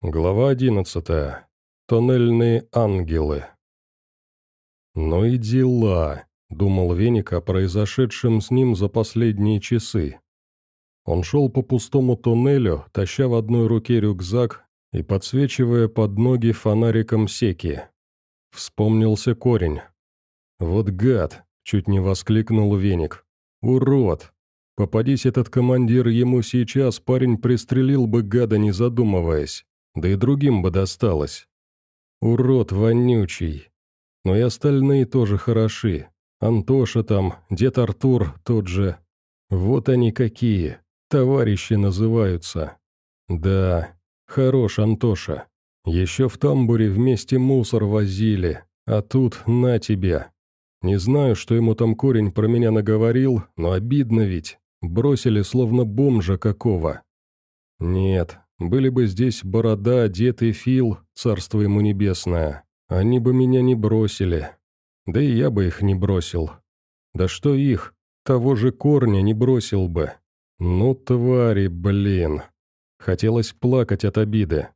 Глава одиннадцатая. Тоннельные ангелы. «Ну и дела», — думал Веник о произошедшем с ним за последние часы. Он шел по пустому туннелю, таща в одной руке рюкзак и подсвечивая под ноги фонариком секи. Вспомнился корень. «Вот гад!» — чуть не воскликнул Веник. «Урод! Попадись этот командир ему сейчас, парень пристрелил бы гада, не задумываясь да и другим бы досталось. Урод вонючий. Но и остальные тоже хороши. Антоша там, дед Артур тот же. Вот они какие, товарищи называются. Да, хорош Антоша. Еще в тамбуре вместе мусор возили, а тут на тебе. Не знаю, что ему там корень про меня наговорил, но обидно ведь. Бросили словно бомжа какого. Нет, были бы здесь Борода, Дед и Фил, царство ему небесное, они бы меня не бросили. Да и я бы их не бросил. Да что их, того же корня не бросил бы. Ну, твари, блин. Хотелось плакать от обиды.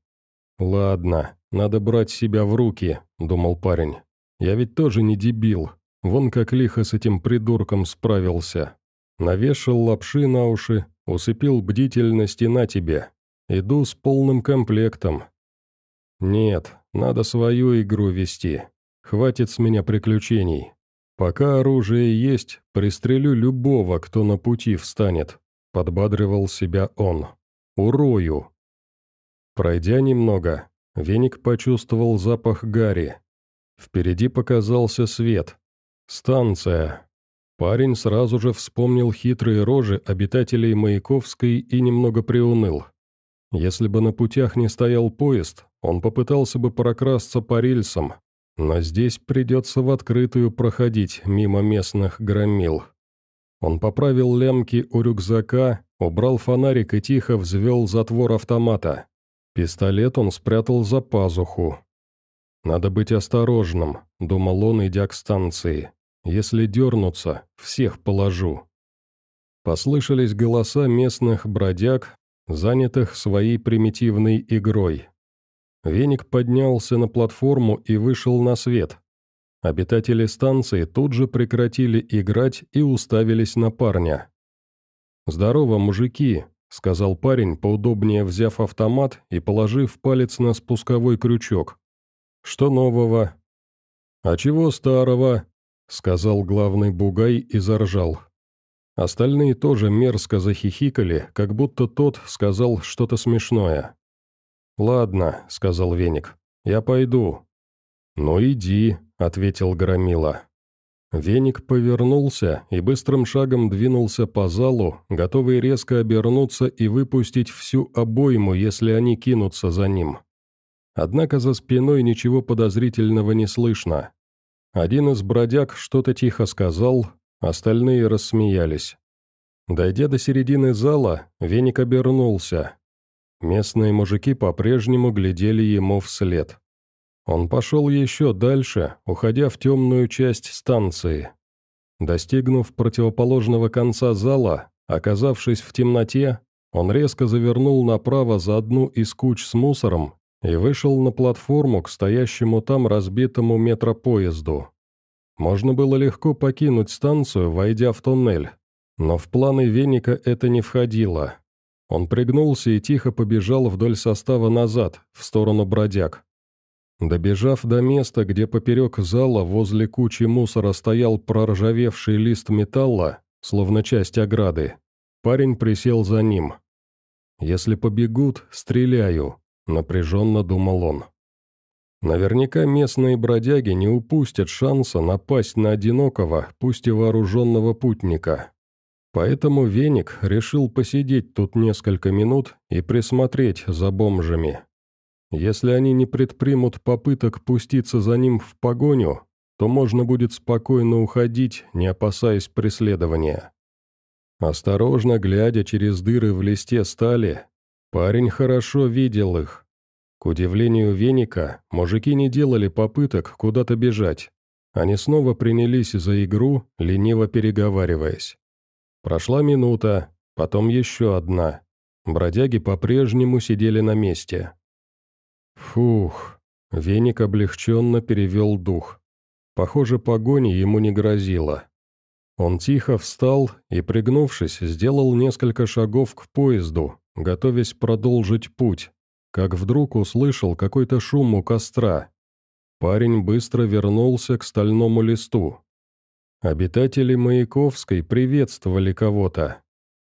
«Ладно, надо брать себя в руки», — думал парень. «Я ведь тоже не дебил. Вон как лихо с этим придурком справился. Навешал лапши на уши, усыпил бдительность и на тебе. Иду с полным комплектом. Нет, надо свою игру вести. Хватит с меня приключений. Пока оружие есть, пристрелю любого, кто на пути встанет. Подбадривал себя он. Урою. Пройдя немного, веник почувствовал запах гари. Впереди показался свет. Станция. Парень сразу же вспомнил хитрые рожи обитателей Маяковской и немного приуныл. Если бы на путях не стоял поезд, он попытался бы прокрасться по рельсам, но здесь придется в открытую проходить мимо местных громил. Он поправил лямки у рюкзака, убрал фонарик и тихо взвел затвор автомата. Пистолет он спрятал за пазуху. «Надо быть осторожным», — думал он, идя к станции. «Если дернутся, всех положу». Послышались голоса местных бродяг, занятых своей примитивной игрой. Веник поднялся на платформу и вышел на свет. Обитатели станции тут же прекратили играть и уставились на парня. «Здорово, мужики», — сказал парень, поудобнее взяв автомат и положив палец на спусковой крючок. «Что нового?» «А чего старого?» — сказал главный бугай и заржал. Остальные тоже мерзко захихикали, как будто тот сказал что-то смешное. «Ладно», — сказал Веник, — «я пойду». «Ну иди», — ответил Громила. Веник повернулся и быстрым шагом двинулся по залу, готовый резко обернуться и выпустить всю обойму, если они кинутся за ним. Однако за спиной ничего подозрительного не слышно. Один из бродяг что-то тихо сказал, Остальные рассмеялись. Дойдя до середины зала, Веник обернулся. Местные мужики по-прежнему глядели ему вслед. Он пошел еще дальше, уходя в темную часть станции. Достигнув противоположного конца зала, оказавшись в темноте, он резко завернул направо за одну из куч с мусором и вышел на платформу к стоящему там разбитому метропоезду. Можно было легко покинуть станцию, войдя в туннель. Но в планы Веника это не входило. Он пригнулся и тихо побежал вдоль состава назад, в сторону бродяг. Добежав до места, где поперек зала возле кучи мусора стоял проржавевший лист металла, словно часть ограды, парень присел за ним. «Если побегут, стреляю», — напряженно думал он. Наверняка местные бродяги не упустят шанса напасть на одинокого, пусть и вооруженного путника. Поэтому Веник решил посидеть тут несколько минут и присмотреть за бомжами. Если они не предпримут попыток пуститься за ним в погоню, то можно будет спокойно уходить, не опасаясь преследования. Осторожно глядя через дыры в листе стали, парень хорошо видел их, к удивлению Веника, мужики не делали попыток куда-то бежать. Они снова принялись за игру, лениво переговариваясь. Прошла минута, потом еще одна. Бродяги по-прежнему сидели на месте. Фух, Веник облегченно перевел дух. Похоже, погони ему не грозило. Он тихо встал и, пригнувшись, сделал несколько шагов к поезду, готовясь продолжить путь, как вдруг услышал какой-то шум у костра. Парень быстро вернулся к стальному листу. Обитатели Маяковской приветствовали кого-то.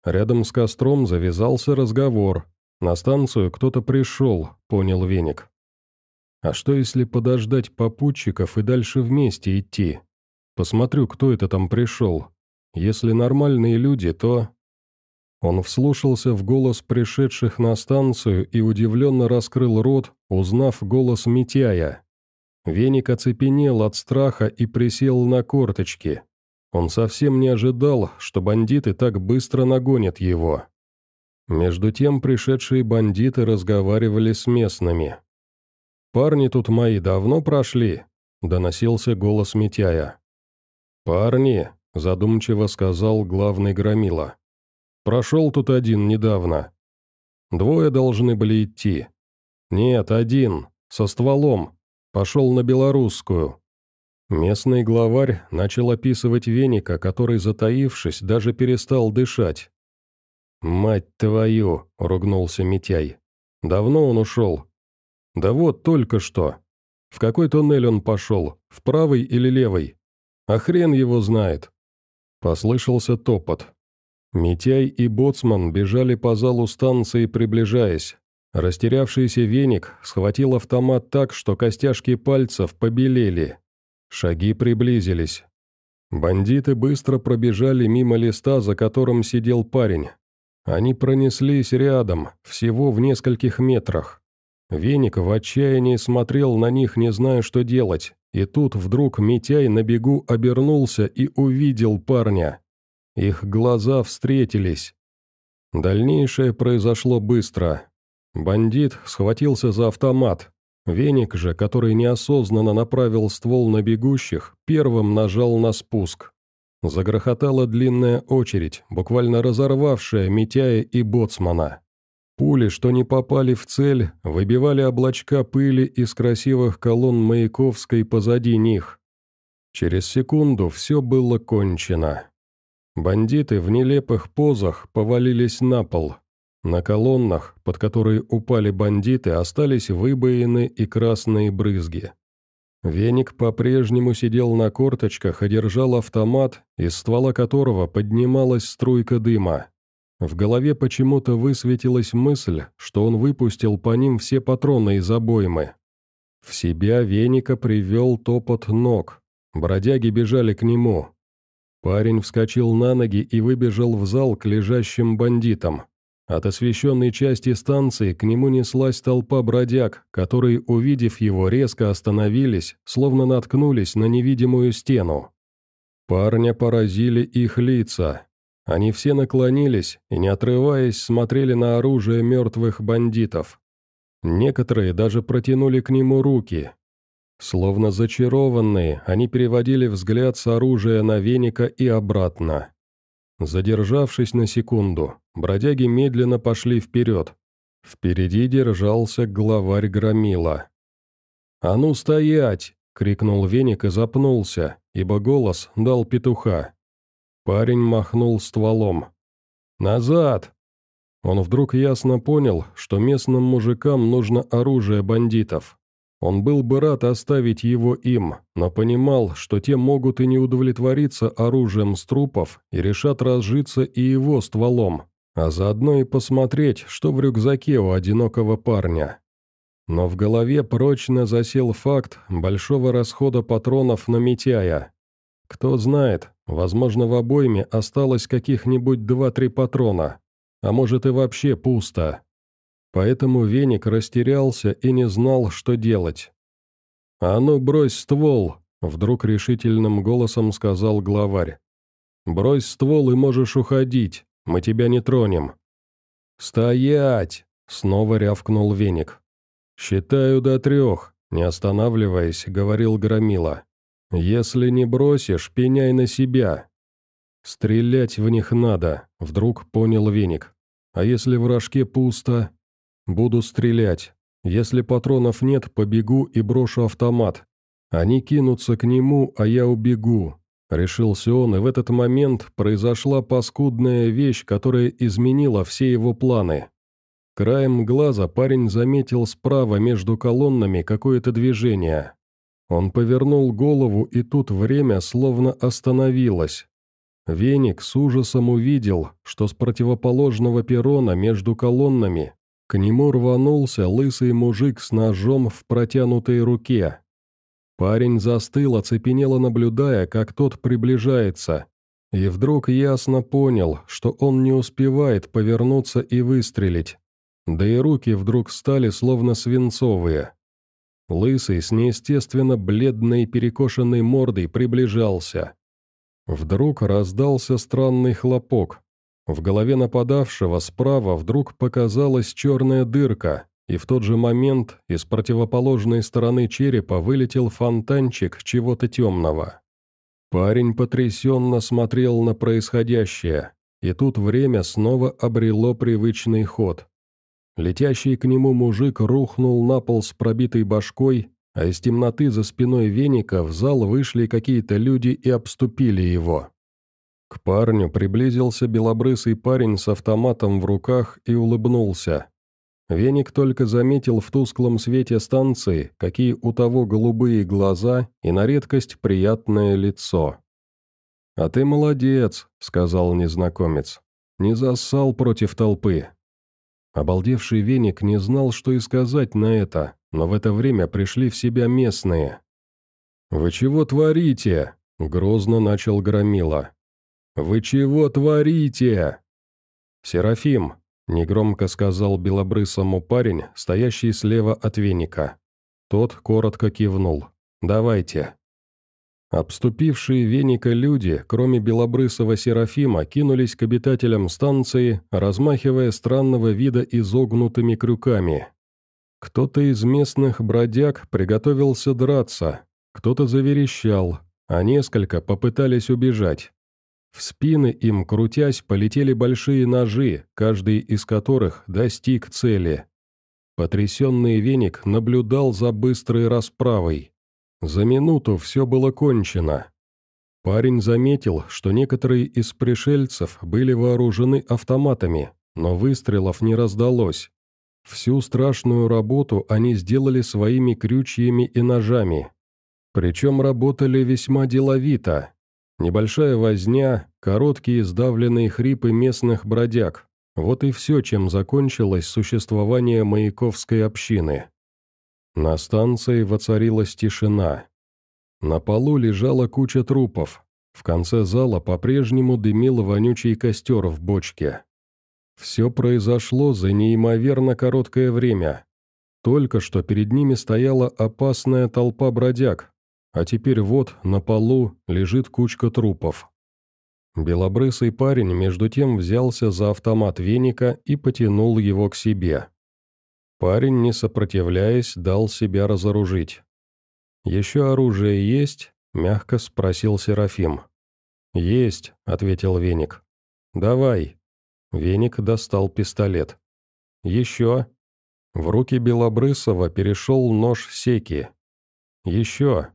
Рядом с костром завязался разговор. На станцию кто-то пришел, понял Веник. А что если подождать попутчиков и дальше вместе идти? Посмотрю, кто это там пришел. Если нормальные люди, то... Он вслушался в голос пришедших на станцию и удивленно раскрыл рот, узнав голос Митяя. Веник оцепенел от страха и присел на корточки. Он совсем не ожидал, что бандиты так быстро нагонят его. Между тем пришедшие бандиты разговаривали с местными. «Парни тут мои давно прошли», — доносился голос Митяя. «Парни», — задумчиво сказал главный громила. «Прошел тут один недавно. Двое должны были идти. Нет, один, со стволом, Пошел на белорусскую. Местный главарь начал описывать веника, который, затаившись, даже перестал дышать. «Мать твою!» — ругнулся Митяй. «Давно он ушел?» «Да вот, только что. В какой туннель он пошел, в правый или левый? А хрен его знает!» Послышался топот. Митяй и Боцман бежали по залу станции, приближаясь. Растерявшийся веник схватил автомат так, что костяшки пальцев побелели. Шаги приблизились. Бандиты быстро пробежали мимо листа, за которым сидел парень. Они пронеслись рядом, всего в нескольких метрах. Веник в отчаянии смотрел на них, не зная, что делать, и тут вдруг Митяй на бегу обернулся и увидел парня. Их глаза встретились. Дальнейшее произошло быстро. Бандит схватился за автомат. Веник же, который неосознанно направил ствол на бегущих, первым нажал на спуск. Загрохотала длинная очередь, буквально разорвавшая Митяя и Боцмана. Пули, что не попали в цель, выбивали облачка пыли из красивых колонн Маяковской позади них. Через секунду все было кончено. Бандиты в нелепых позах повалились на пол, на колоннах, под которые упали бандиты, остались выбоины и красные брызги. Веник по-прежнему сидел на корточках и держал автомат, из ствола которого поднималась струйка дыма. В голове почему-то высветилась мысль, что он выпустил по ним все патроны из обоймы. В себя Веника привел топот ног. Бродяги бежали к нему. Парень вскочил на ноги и выбежал в зал к лежащим бандитам. От освещенной части станции к нему неслась толпа бродяг, которые, увидев его, резко остановились, словно наткнулись на невидимую стену. Парня поразили их лица. Они все наклонились и, не отрываясь, смотрели на оружие мертвых бандитов. Некоторые даже протянули к нему руки. Словно зачарованные, они переводили взгляд с оружия на веника и обратно. Задержавшись на секунду, бродяги медленно пошли вперед. Впереди держался главарь Громила. «А ну стоять!» — крикнул веник и запнулся, ибо голос дал петуха. Парень махнул стволом. «Назад!» Он вдруг ясно понял, что местным мужикам нужно оружие бандитов. Он был бы рад оставить его им, но понимал, что те могут и не удовлетвориться оружием с трупов и решат разжиться и его стволом, а заодно и посмотреть, что в рюкзаке у одинокого парня. Но в голове прочно засел факт большого расхода патронов на Митяя. Кто знает, возможно, в обойме осталось каких-нибудь два-три патрона, а может и вообще пусто. Поэтому веник растерялся и не знал, что делать. «А ну, брось ствол!» — вдруг решительным голосом сказал главарь. «Брось ствол и можешь уходить, мы тебя не тронем». «Стоять!» — снова рявкнул веник. «Считаю до трех», — не останавливаясь, говорил Громила. «Если не бросишь, пеняй на себя». «Стрелять в них надо», — вдруг понял веник. «А если в рожке пусто?» «Буду стрелять. Если патронов нет, побегу и брошу автомат. Они кинутся к нему, а я убегу. Решился он, и в этот момент произошла паскудная вещь, которая изменила все его планы. Краем глаза парень заметил справа между колоннами какое-то движение. Он повернул голову, и тут время словно остановилось. Веник с ужасом увидел, что с противоположного перрона между колоннами к нему рванулся лысый мужик с ножом в протянутой руке. Парень застыл, оцепенело наблюдая, как тот приближается, и вдруг ясно понял, что он не успевает повернуться и выстрелить. Да и руки вдруг стали словно свинцовые. Лысый с неестественно бледной перекошенной мордой приближался. Вдруг раздался странный хлопок. В голове нападавшего справа вдруг показалась черная дырка, и в тот же момент из противоположной стороны черепа вылетел фонтанчик чего-то темного. Парень потрясенно смотрел на происходящее, и тут время снова обрело привычный ход. Летящий к нему мужик рухнул на пол с пробитой башкой, а из темноты за спиной веника в зал вышли какие-то люди и обступили его. К парню приблизился белобрысый парень с автоматом в руках и улыбнулся. Веник только заметил в тусклом свете станции, какие у того голубые глаза и на редкость приятное лицо. «А ты молодец», — сказал незнакомец. «Не зассал против толпы». Обалдевший веник не знал, что и сказать на это, но в это время пришли в себя местные. «Вы чего творите?» — грозно начал Громила. «Вы чего творите?» «Серафим», — негромко сказал белобрысому парень, стоящий слева от веника. Тот коротко кивнул. «Давайте». Обступившие веника люди, кроме белобрысого Серафима, кинулись к обитателям станции, размахивая странного вида изогнутыми крюками. Кто-то из местных бродяг приготовился драться, кто-то заверещал, а несколько попытались убежать. В спины им, крутясь, полетели большие ножи, каждый из которых достиг цели. Потрясенный веник наблюдал за быстрой расправой. За минуту все было кончено. Парень заметил, что некоторые из пришельцев были вооружены автоматами, но выстрелов не раздалось. Всю страшную работу они сделали своими крючьями и ножами. Причем работали весьма деловито. Небольшая возня, короткие сдавленные хрипы местных бродяг. Вот и все, чем закончилось существование маяковской общины. На станции воцарилась тишина. На полу лежала куча трупов. В конце зала по-прежнему дымил вонючий костер в бочке. Все произошло за неимоверно короткое время. Только что перед ними стояла опасная толпа бродяг, а теперь вот на полу лежит кучка трупов. Белобрысый парень между тем взялся за автомат веника и потянул его к себе. Парень, не сопротивляясь, дал себя разоружить. «Еще оружие есть?» — мягко спросил Серафим. «Есть», — ответил Веник. «Давай». Веник достал пистолет. «Еще». В руки Белобрысова перешел нож секи. «Еще».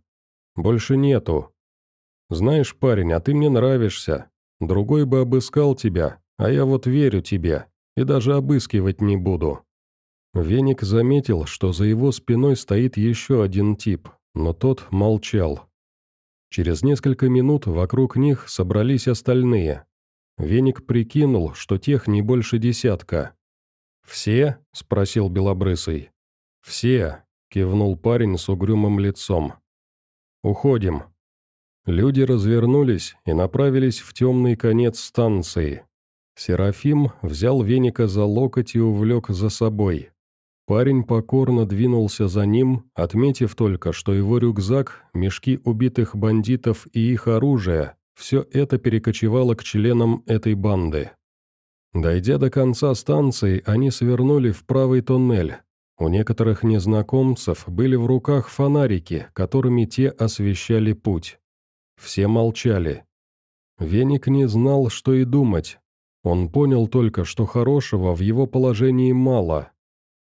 «Больше нету». «Знаешь, парень, а ты мне нравишься. Другой бы обыскал тебя, а я вот верю тебе, и даже обыскивать не буду». Веник заметил, что за его спиной стоит еще один тип, но тот молчал. Через несколько минут вокруг них собрались остальные. Веник прикинул, что тех не больше десятка. «Все?» — спросил Белобрысый. «Все», — кивнул парень с угрюмым лицом. «Уходим». Люди развернулись и направились в темный конец станции. Серафим взял веника за локоть и увлек за собой. Парень покорно двинулся за ним, отметив только, что его рюкзак, мешки убитых бандитов и их оружие – все это перекочевало к членам этой банды. Дойдя до конца станции, они свернули в правый тоннель. У некоторых незнакомцев были в руках фонарики, которыми те освещали путь. Все молчали. Веник не знал, что и думать. Он понял только, что хорошего в его положении мало –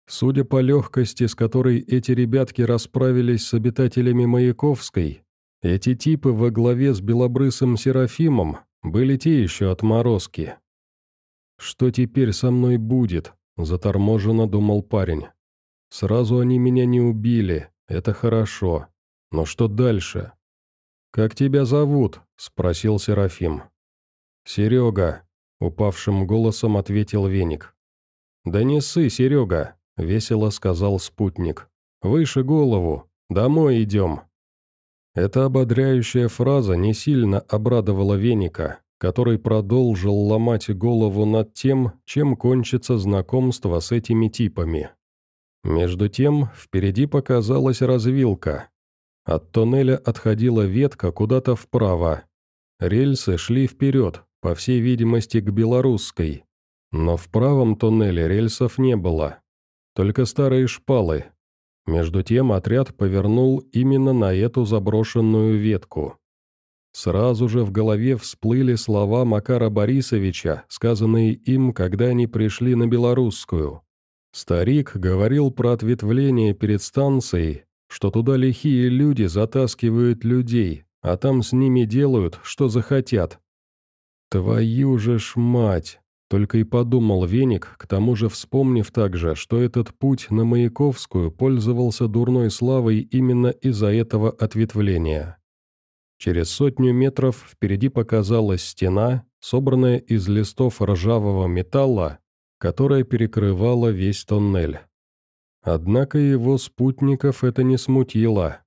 Судя по легкости, с которой эти ребятки расправились с обитателями Маяковской, эти типы во главе с белобрысым Серафимом были те еще отморозки. «Что теперь со мной будет?» – заторможенно думал парень. «Сразу они меня не убили, это хорошо. Но что дальше?» «Как тебя зовут?» – спросил Серафим. «Серега», – упавшим голосом ответил Веник. «Да не ссы, Серега», — весело сказал спутник. «Выше голову. Домой идем». Эта ободряющая фраза не сильно обрадовала Веника, который продолжил ломать голову над тем, чем кончится знакомство с этими типами. Между тем, впереди показалась развилка. От тоннеля отходила ветка куда-то вправо. Рельсы шли вперед, по всей видимости, к Белорусской. Но в правом туннеле рельсов не было только старые шпалы. Между тем отряд повернул именно на эту заброшенную ветку. Сразу же в голове всплыли слова Макара Борисовича, сказанные им, когда они пришли на Белорусскую. Старик говорил про ответвление перед станцией, что туда лихие люди затаскивают людей, а там с ними делают, что захотят. «Твою же ж мать!» Только и подумал Веник, к тому же вспомнив также, что этот путь на Маяковскую пользовался дурной славой именно из-за этого ответвления. Через сотню метров впереди показалась стена, собранная из листов ржавого металла, которая перекрывала весь тоннель. Однако его спутников это не смутило.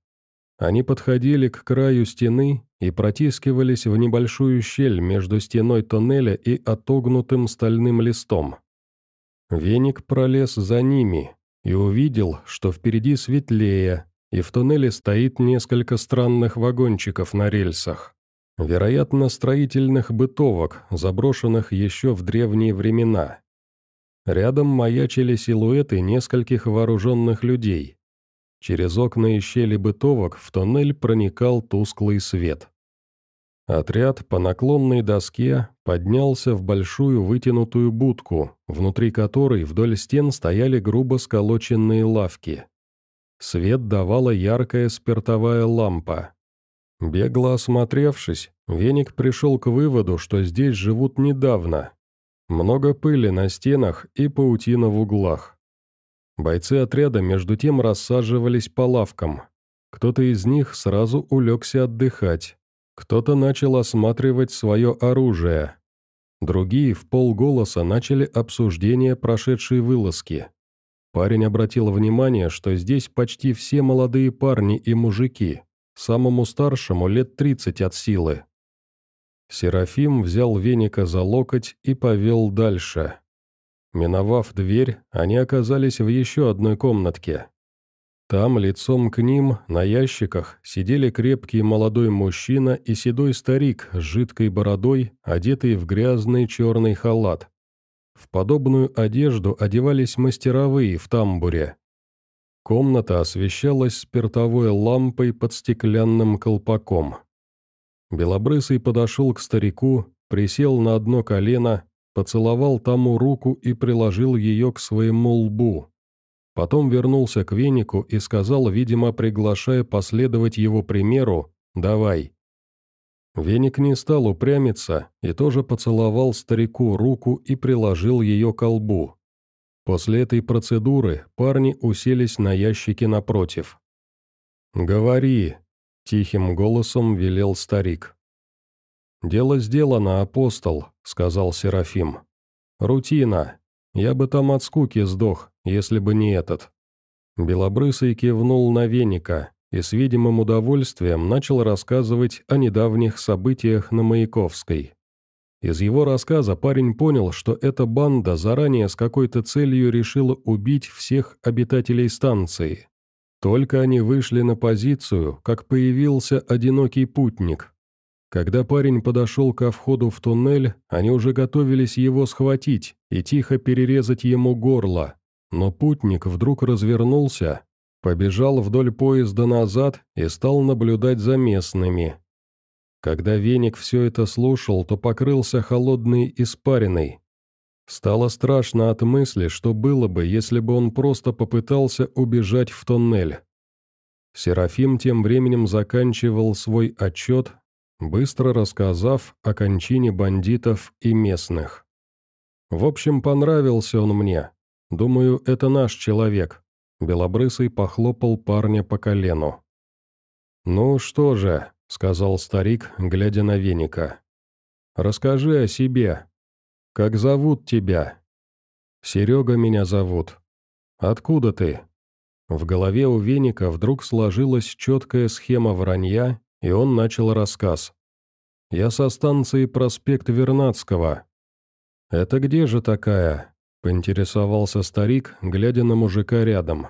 Они подходили к краю стены и протискивались в небольшую щель между стеной тоннеля и отогнутым стальным листом. Веник пролез за ними и увидел, что впереди светлее, и в тоннеле стоит несколько странных вагончиков на рельсах. Вероятно, строительных бытовок, заброшенных еще в древние времена. Рядом маячили силуэты нескольких вооруженных людей. Через окна и щели бытовок в тоннель проникал тусклый свет. Отряд по наклонной доске поднялся в большую вытянутую будку, внутри которой вдоль стен стояли грубо сколоченные лавки. Свет давала яркая спиртовая лампа. Бегло осмотревшись, Веник пришел к выводу, что здесь живут недавно. Много пыли на стенах и паутина в углах. Бойцы отряда между тем рассаживались по лавкам. Кто-то из них сразу улегся отдыхать. Кто-то начал осматривать свое оружие. Другие в полголоса начали обсуждение прошедшей вылазки. Парень обратил внимание, что здесь почти все молодые парни и мужики, самому старшему лет 30 от силы. Серафим взял веника за локоть и повел дальше. Миновав дверь, они оказались в еще одной комнатке. Там, лицом к ним, на ящиках, сидели крепкий молодой мужчина и седой старик с жидкой бородой, одетый в грязный черный халат. В подобную одежду одевались мастеровые в тамбуре. Комната освещалась спиртовой лампой под стеклянным колпаком. Белобрысый подошел к старику, присел на одно колено поцеловал тому руку и приложил ее к своему лбу. Потом вернулся к венику и сказал, видимо, приглашая последовать его примеру, «давай». Веник не стал упрямиться и тоже поцеловал старику руку и приложил ее к лбу. После этой процедуры парни уселись на ящике напротив. «Говори», — тихим голосом велел старик. «Дело сделано, апостол», — сказал Серафим. «Рутина. Я бы там от скуки сдох, если бы не этот». Белобрысый кивнул на веника и с видимым удовольствием начал рассказывать о недавних событиях на Маяковской. Из его рассказа парень понял, что эта банда заранее с какой-то целью решила убить всех обитателей станции. Только они вышли на позицию, как появился одинокий путник, когда парень подошел ко входу в туннель, они уже готовились его схватить и тихо перерезать ему горло, но путник вдруг развернулся, побежал вдоль поезда назад и стал наблюдать за местными. Когда веник все это слушал, то покрылся холодной испариной. Стало страшно от мысли, что было бы, если бы он просто попытался убежать в тоннель. Серафим тем временем заканчивал свой отчет, быстро рассказав о кончине бандитов и местных. В общем, понравился он мне. Думаю, это наш человек. Белобрысый похлопал парня по колену. «Ну что же», — сказал старик, глядя на веника. «Расскажи о себе. Как зовут тебя?» «Серега меня зовут. Откуда ты?» В голове у веника вдруг сложилась четкая схема вранья, и он начал рассказ. «Я со станции проспект Вернадского». «Это где же такая?» — поинтересовался старик, глядя на мужика рядом.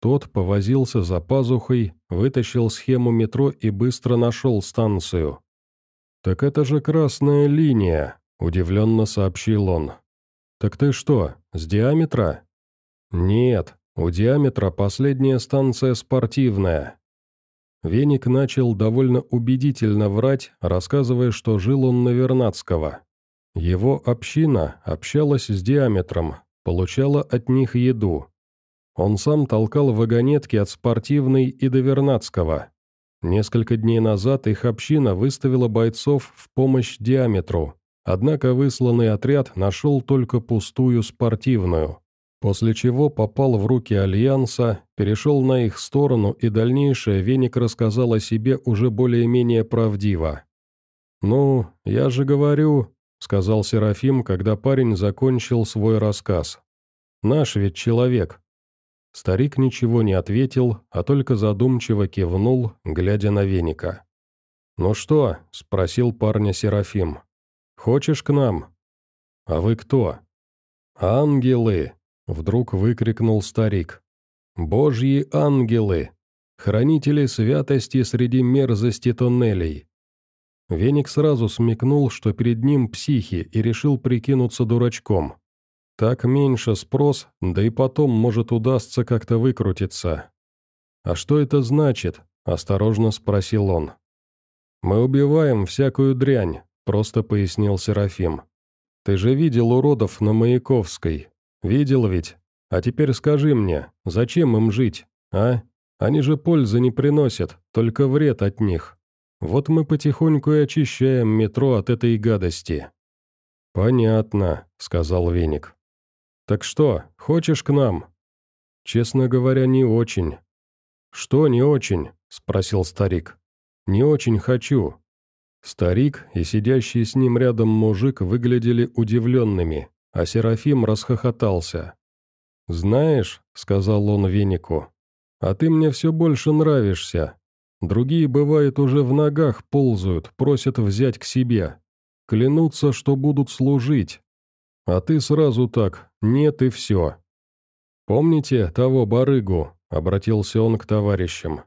Тот повозился за пазухой, вытащил схему метро и быстро нашел станцию. «Так это же красная линия», — удивленно сообщил он. «Так ты что, с диаметра?» «Нет, у диаметра последняя станция спортивная». Веник начал довольно убедительно врать, рассказывая, что жил он на Вернадского. Его община общалась с диаметром, получала от них еду. Он сам толкал вагонетки от Спортивной и до Вернадского. Несколько дней назад их община выставила бойцов в помощь диаметру, однако высланный отряд нашел только пустую спортивную, после чего попал в руки Альянса, перешел на их сторону и дальнейшее Веник рассказал о себе уже более-менее правдиво. «Ну, я же говорю», — сказал Серафим, когда парень закончил свой рассказ. «Наш ведь человек, Старик ничего не ответил, а только задумчиво кивнул, глядя на веника. «Ну что?» – спросил парня Серафим. «Хочешь к нам?» «А вы кто?» «Ангелы!» – вдруг выкрикнул старик. «Божьи ангелы! Хранители святости среди мерзости тоннелей!» Веник сразу смекнул, что перед ним психи, и решил прикинуться дурачком. Так меньше спрос, да и потом, может, удастся как-то выкрутиться. «А что это значит?» – осторожно спросил он. «Мы убиваем всякую дрянь», – просто пояснил Серафим. «Ты же видел уродов на Маяковской. Видел ведь? А теперь скажи мне, зачем им жить, а? Они же пользы не приносят, только вред от них. Вот мы потихоньку и очищаем метро от этой гадости». «Понятно», — сказал Веник. «Так что, хочешь к нам?» «Честно говоря, не очень». «Что не очень?» – спросил старик. «Не очень хочу». Старик и сидящий с ним рядом мужик выглядели удивленными, а Серафим расхохотался. «Знаешь», — сказал он венику, — «а ты мне все больше нравишься. Другие, бывает, уже в ногах ползают, просят взять к себе. Клянутся, что будут служить, а ты сразу так, нет и все. Помните того барыгу?» — обратился он к товарищам.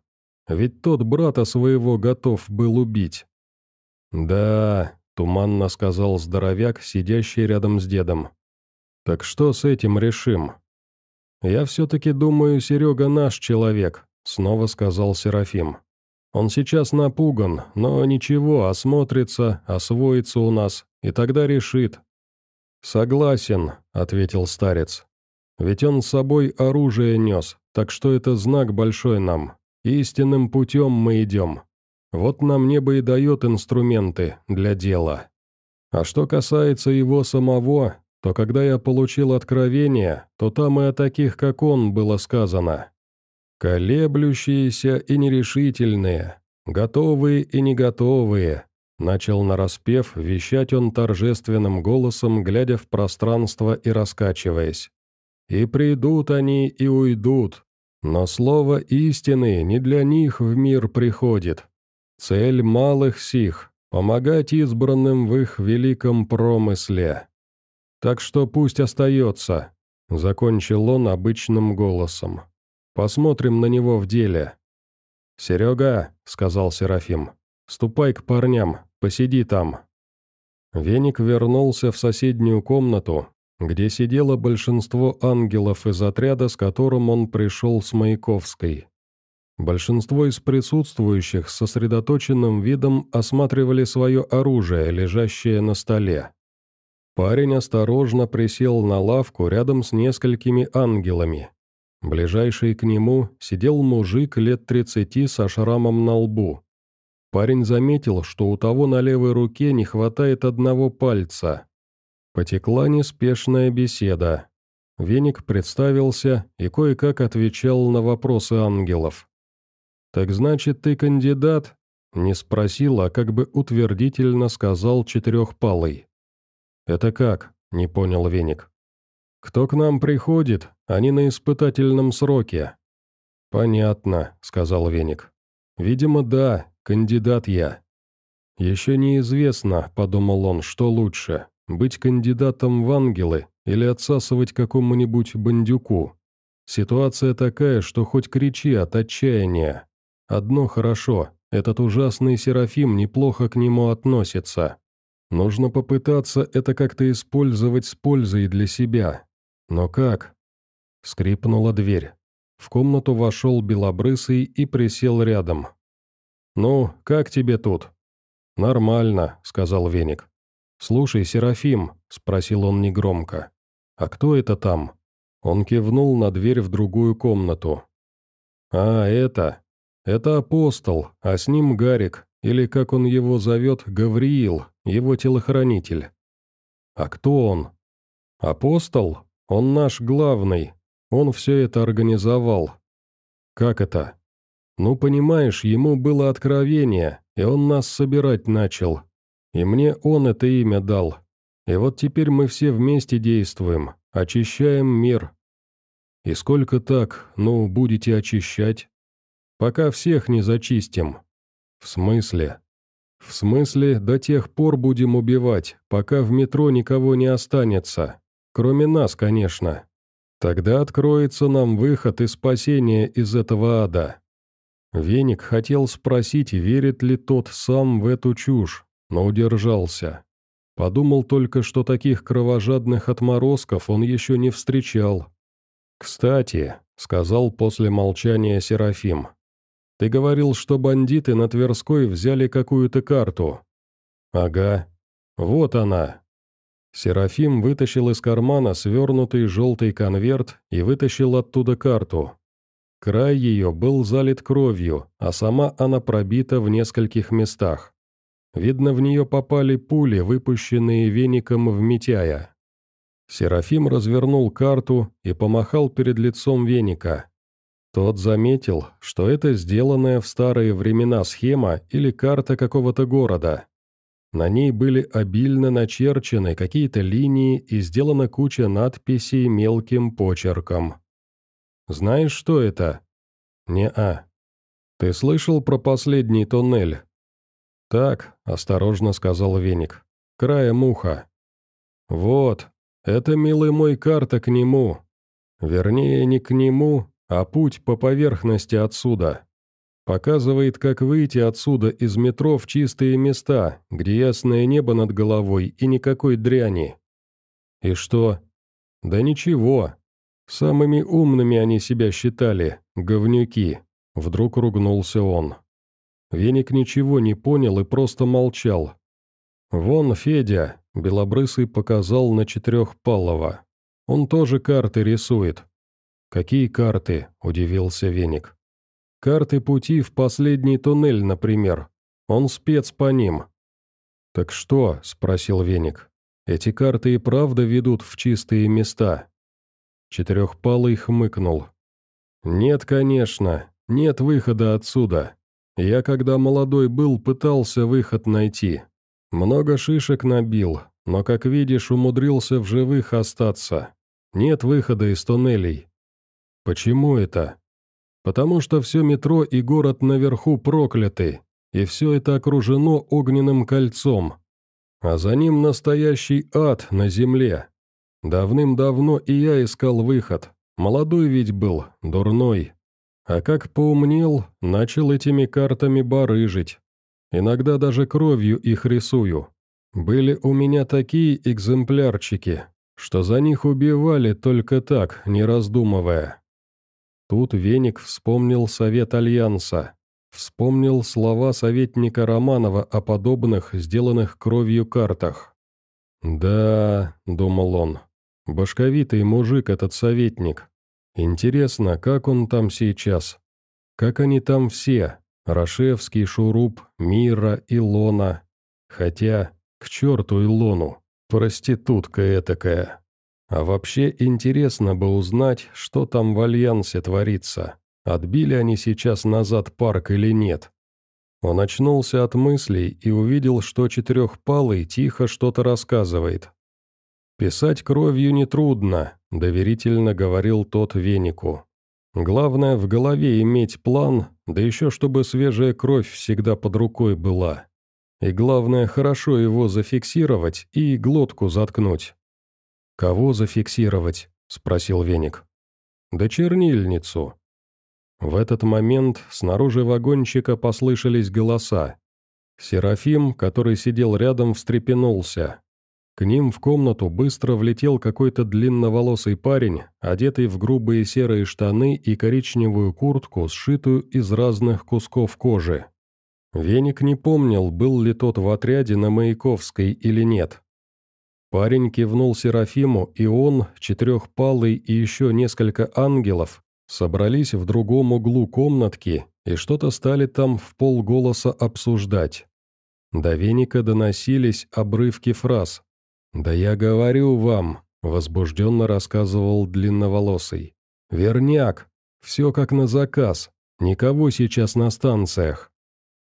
«Ведь тот брата своего готов был убить». «Да», — туманно сказал здоровяк, сидящий рядом с дедом. «Так что с этим решим?» «Я все-таки думаю, Серега наш человек», — снова сказал Серафим. «Он сейчас напуган, но ничего, осмотрится, освоится у нас, и тогда решит, «Согласен», — ответил старец. «Ведь он с собой оружие нес, так что это знак большой нам. Истинным путем мы идем. Вот нам небо и дает инструменты для дела. А что касается его самого, то когда я получил откровение, то там и о таких, как он, было сказано. Колеблющиеся и нерешительные, готовые и не готовые, Начал нараспев, вещать он торжественным голосом, глядя в пространство и раскачиваясь. «И придут они, и уйдут, но слово истины не для них в мир приходит. Цель малых сих — помогать избранным в их великом промысле. Так что пусть остается», — закончил он обычным голосом. «Посмотрим на него в деле». «Серега», — сказал Серафим, — «ступай к парням, Посиди там». Веник вернулся в соседнюю комнату, где сидело большинство ангелов из отряда, с которым он пришел с Маяковской. Большинство из присутствующих с сосредоточенным видом осматривали свое оружие, лежащее на столе. Парень осторожно присел на лавку рядом с несколькими ангелами. Ближайший к нему сидел мужик лет тридцати со шрамом на лбу. Парень заметил, что у того на левой руке не хватает одного пальца. Потекла неспешная беседа. Веник представился и кое-как отвечал на вопросы ангелов. «Так значит, ты кандидат?» Не спросил, а как бы утвердительно сказал четырехпалый. «Это как?» — не понял Веник. «Кто к нам приходит? Они на испытательном сроке». «Понятно», — сказал Веник. «Видимо, да, кандидат я». «Еще неизвестно», — подумал он, — «что лучше, быть кандидатом в ангелы или отсасывать какому-нибудь бандюку. Ситуация такая, что хоть кричи от отчаяния. Одно хорошо, этот ужасный Серафим неплохо к нему относится. Нужно попытаться это как-то использовать с пользой для себя. Но как? Скрипнула дверь. В комнату вошел Белобрысый и присел рядом. «Ну, как тебе тут?» «Нормально», — сказал Веник. «Слушай, Серафим», — спросил он негромко, — «а кто это там?» Он кивнул на дверь в другую комнату. «А, это? Это апостол, а с ним Гарик, или, как он его зовет, Гавриил, его телохранитель. А кто он? Апостол? Он наш главный. Он все это организовал. Как это? Ну, понимаешь, ему было откровение, и он нас собирать начал. И мне он это имя дал. И вот теперь мы все вместе действуем, очищаем мир. И сколько так, ну, будете очищать? Пока всех не зачистим. «В смысле?» «В смысле, до тех пор будем убивать, пока в метро никого не останется. Кроме нас, конечно. Тогда откроется нам выход и спасение из этого ада». Веник хотел спросить, верит ли тот сам в эту чушь, но удержался. Подумал только, что таких кровожадных отморозков он еще не встречал. «Кстати», — сказал после молчания Серафим, ты говорил, что бандиты на Тверской взяли какую-то карту». «Ага. Вот она». Серафим вытащил из кармана свернутый желтый конверт и вытащил оттуда карту. Край ее был залит кровью, а сама она пробита в нескольких местах. Видно, в нее попали пули, выпущенные веником в Митяя. Серафим развернул карту и помахал перед лицом веника. Тот заметил, что это сделанная в старые времена схема или карта какого-то города. На ней были обильно начерчены какие-то линии и сделана куча надписей мелким почерком. «Знаешь, что это?» «Не-а». «Ты слышал про последний туннель?» «Так», — осторожно сказал Веник, — «края муха». «Вот, это, милый мой, карта к нему. Вернее, не к нему, а путь по поверхности отсюда. Показывает, как выйти отсюда из метро в чистые места, где ясное небо над головой и никакой дряни. И что? Да ничего. Самыми умными они себя считали, говнюки. Вдруг ругнулся он. Веник ничего не понял и просто молчал. «Вон Федя», — Белобрысый показал на Четырехпалого. «Он тоже карты рисует, «Какие карты?» – удивился Веник. «Карты пути в последний туннель, например. Он спец по ним». «Так что?» – спросил Веник. «Эти карты и правда ведут в чистые места?» Четырехпалый хмыкнул. «Нет, конечно. Нет выхода отсюда. Я, когда молодой был, пытался выход найти. Много шишек набил, но, как видишь, умудрился в живых остаться. Нет выхода из туннелей. Почему это? Потому что все метро и город наверху прокляты, и все это окружено огненным кольцом. А за ним настоящий ад на земле. Давным-давно и я искал выход. Молодой ведь был, дурной. А как поумнел, начал этими картами барыжить. Иногда даже кровью их рисую. Были у меня такие экземплярчики, что за них убивали только так, не раздумывая. Тут Веник вспомнил совет Альянса, вспомнил слова советника Романова о подобных, сделанных кровью картах. «Да», — думал он, — «башковитый мужик этот советник. Интересно, как он там сейчас? Как они там все? Рашевский, Шуруп, Мира, Илона. Хотя, к черту Илону, проститутка этакая. А вообще интересно бы узнать, что там в Альянсе творится. Отбили они сейчас назад парк или нет. Он очнулся от мыслей и увидел, что Четырехпалый тихо что-то рассказывает. «Писать кровью нетрудно», — доверительно говорил тот венику. «Главное в голове иметь план, да еще чтобы свежая кровь всегда под рукой была. И главное хорошо его зафиксировать и глотку заткнуть». «Кого зафиксировать?» — спросил веник. «Да чернильницу», в этот момент снаружи вагончика послышались голоса. Серафим, который сидел рядом, встрепенулся. К ним в комнату быстро влетел какой-то длинноволосый парень, одетый в грубые серые штаны и коричневую куртку, сшитую из разных кусков кожи. Веник не помнил, был ли тот в отряде на Маяковской или нет. Парень кивнул Серафиму, и он, четырехпалый и еще несколько ангелов, собрались в другом углу комнатки и что-то стали там в полголоса обсуждать. До веника доносились обрывки фраз. «Да я говорю вам», — возбужденно рассказывал длинноволосый. «Верняк! Все как на заказ. Никого сейчас на станциях».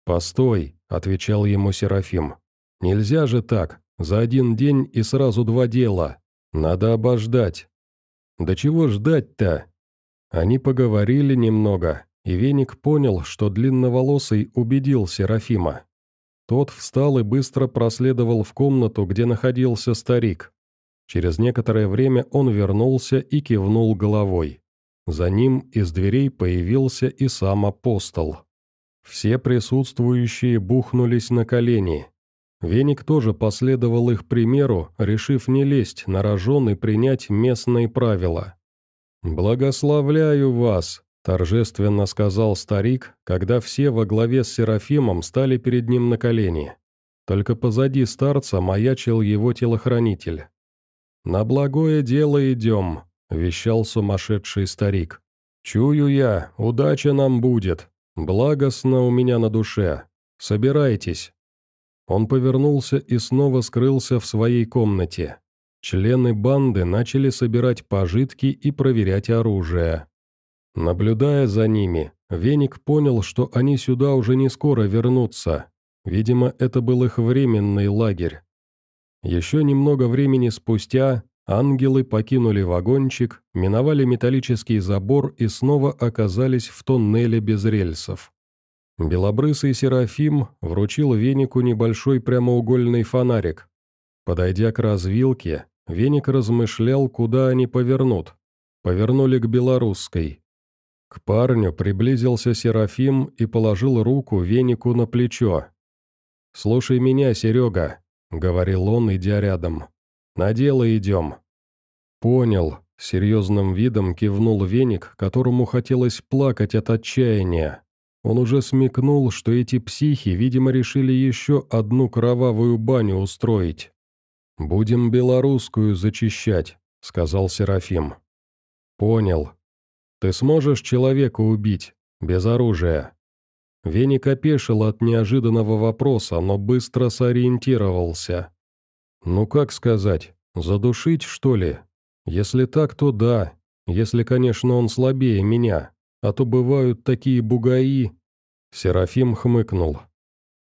«Постой», — отвечал ему Серафим. «Нельзя же так, за один день и сразу два дела. Надо обождать». «Да чего ждать-то? Они поговорили немного, и Веник понял, что длинноволосый убедил Серафима. Тот встал и быстро проследовал в комнату, где находился старик. Через некоторое время он вернулся и кивнул головой. За ним из дверей появился и сам апостол. Все присутствующие бухнулись на колени. Веник тоже последовал их примеру, решив не лезть на рожон и принять местные правила. «Благословляю вас», — торжественно сказал старик, когда все во главе с Серафимом стали перед ним на колени. Только позади старца маячил его телохранитель. «На благое дело идем», — вещал сумасшедший старик. «Чую я, удача нам будет. Благостно у меня на душе. Собирайтесь». Он повернулся и снова скрылся в своей комнате. Члены банды начали собирать пожитки и проверять оружие. Наблюдая за ними, Веник понял, что они сюда уже не скоро вернутся. Видимо, это был их временный лагерь. Еще немного времени спустя ангелы покинули вагончик, миновали металлический забор и снова оказались в тоннеле без рельсов. Белобрысый Серафим вручил Венику небольшой прямоугольный фонарик. Подойдя к развилке, Веник размышлял, куда они повернут. Повернули к Белорусской. К парню приблизился Серафим и положил руку Венику на плечо. «Слушай меня, Серега», — говорил он, идя рядом. «На дело идем». «Понял», — серьезным видом кивнул Веник, которому хотелось плакать от отчаяния. Он уже смекнул, что эти психи, видимо, решили еще одну кровавую баню устроить. «Будем белорусскую зачищать», — сказал Серафим. «Понял. Ты сможешь человека убить, без оружия?» Веник опешил от неожиданного вопроса, но быстро сориентировался. «Ну как сказать, задушить, что ли? Если так, то да, если, конечно, он слабее меня, а то бывают такие бугаи...» Серафим хмыкнул.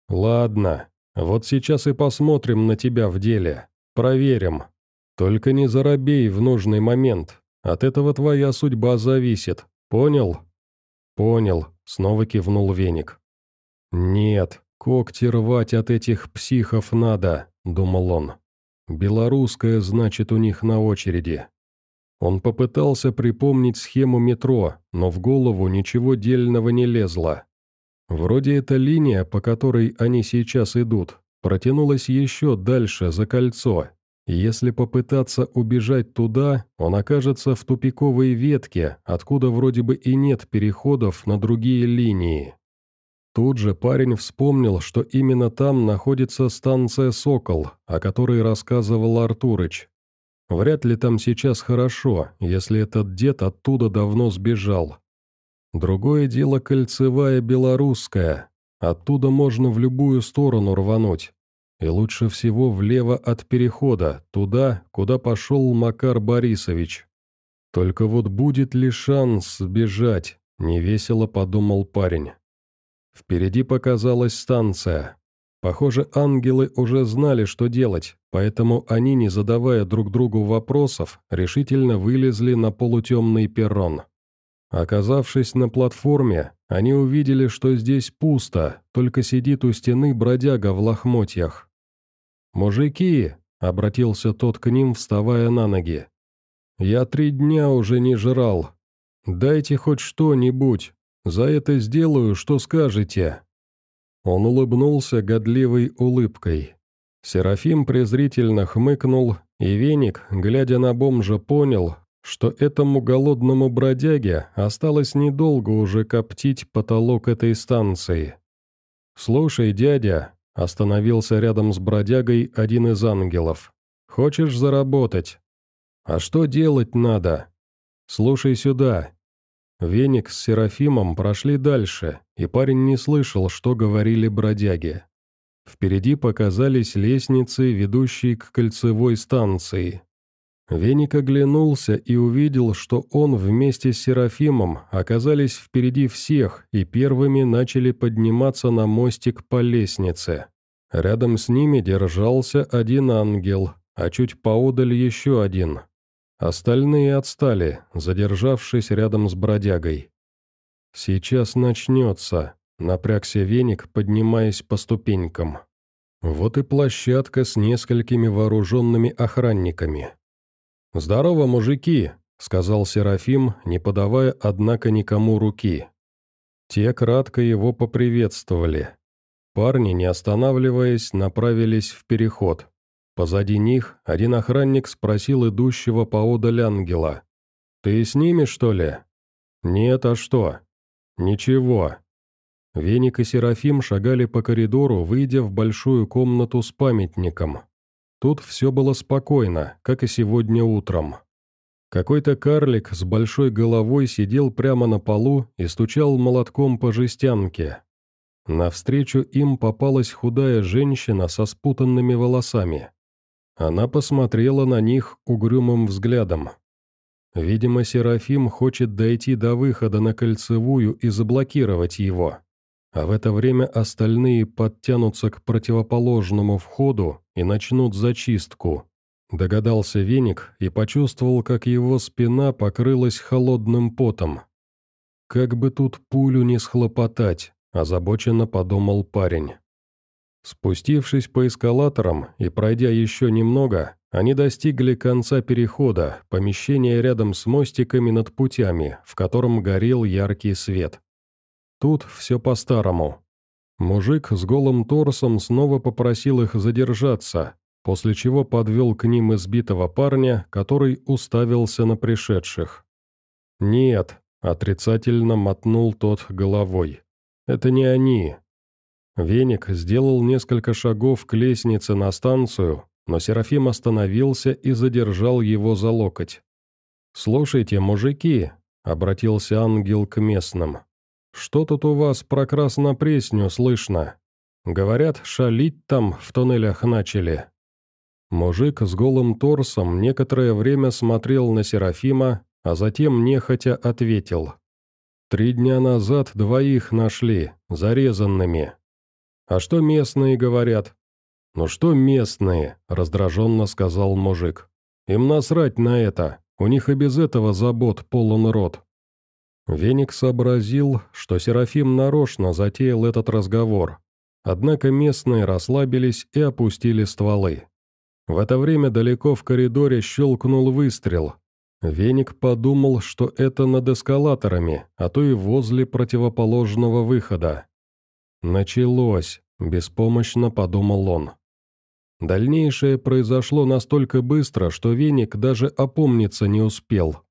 «Ладно, вот сейчас и посмотрим на тебя в деле». Проверим. Только не заробей в нужный момент. От этого твоя судьба зависит. Понял?» «Понял», — снова кивнул веник. «Нет, когти рвать от этих психов надо», — думал он. «Белорусская, значит, у них на очереди». Он попытался припомнить схему метро, но в голову ничего дельного не лезло. Вроде эта линия, по которой они сейчас идут, протянулась еще дальше, за кольцо. Если попытаться убежать туда, он окажется в тупиковой ветке, откуда вроде бы и нет переходов на другие линии. Тут же парень вспомнил, что именно там находится станция «Сокол», о которой рассказывал Артурыч. Вряд ли там сейчас хорошо, если этот дед оттуда давно сбежал. Другое дело кольцевая белорусская. Оттуда можно в любую сторону рвануть. И лучше всего влево от перехода, туда, куда пошел Макар Борисович. Только вот будет ли шанс сбежать, невесело подумал парень. Впереди показалась станция. Похоже, ангелы уже знали, что делать, поэтому они, не задавая друг другу вопросов, решительно вылезли на полутемный перрон. Оказавшись на платформе, они увидели, что здесь пусто, только сидит у стены бродяга в лохмотьях. «Мужики!» — обратился тот к ним, вставая на ноги. «Я три дня уже не жрал. Дайте хоть что-нибудь. За это сделаю, что скажете». Он улыбнулся годливой улыбкой. Серафим презрительно хмыкнул, и веник, глядя на бомжа, понял, что этому голодному бродяге осталось недолго уже коптить потолок этой станции. «Слушай, дядя», — остановился рядом с бродягой один из ангелов, — «хочешь заработать?» «А что делать надо?» «Слушай сюда, Веник с Серафимом прошли дальше, и парень не слышал, что говорили бродяги. Впереди показались лестницы, ведущие к кольцевой станции. Веник оглянулся и увидел, что он вместе с Серафимом оказались впереди всех и первыми начали подниматься на мостик по лестнице. Рядом с ними держался один ангел, а чуть поодаль еще один. Остальные отстали, задержавшись рядом с бродягой. «Сейчас начнется», — напрягся веник, поднимаясь по ступенькам. Вот и площадка с несколькими вооруженными охранниками. «Здорово, мужики», — сказал Серафим, не подавая, однако, никому руки. Те кратко его поприветствовали. Парни, не останавливаясь, направились в переход. Позади них один охранник спросил идущего поодаль ангела. «Ты с ними, что ли?» «Нет, а что?» «Ничего». Веник и Серафим шагали по коридору, выйдя в большую комнату с памятником. Тут все было спокойно, как и сегодня утром. Какой-то карлик с большой головой сидел прямо на полу и стучал молотком по жестянке. Навстречу им попалась худая женщина со спутанными волосами. Она посмотрела на них угрюмым взглядом. Видимо, Серафим хочет дойти до выхода на кольцевую и заблокировать его. А в это время остальные подтянутся к противоположному входу и начнут зачистку. Догадался веник и почувствовал, как его спина покрылась холодным потом. «Как бы тут пулю не схлопотать», – озабоченно подумал парень. Спустившись по эскалаторам и пройдя еще немного, они достигли конца перехода, помещения рядом с мостиками над путями, в котором горел яркий свет. Тут все по-старому. Мужик с голым торсом снова попросил их задержаться, после чего подвел к ним избитого парня, который уставился на пришедших. «Нет», — отрицательно мотнул тот головой. «Это не они, Веник сделал несколько шагов к лестнице на станцию, но Серафим остановился и задержал его за локоть. «Слушайте, мужики», — обратился ангел к местным, — «что тут у вас про Краснопресню слышно? Говорят, шалить там в туннелях начали». Мужик с голым торсом некоторое время смотрел на Серафима, а затем нехотя ответил. «Три дня назад двоих нашли, зарезанными. «А что местные говорят?» «Ну что местные?» – раздраженно сказал мужик. «Им насрать на это, у них и без этого забот полон рот». Веник сообразил, что Серафим нарочно затеял этот разговор. Однако местные расслабились и опустили стволы. В это время далеко в коридоре щелкнул выстрел. Веник подумал, что это над эскалаторами, а то и возле противоположного выхода. «Началось», — беспомощно подумал он. Дальнейшее произошло настолько быстро, что веник даже опомниться не успел.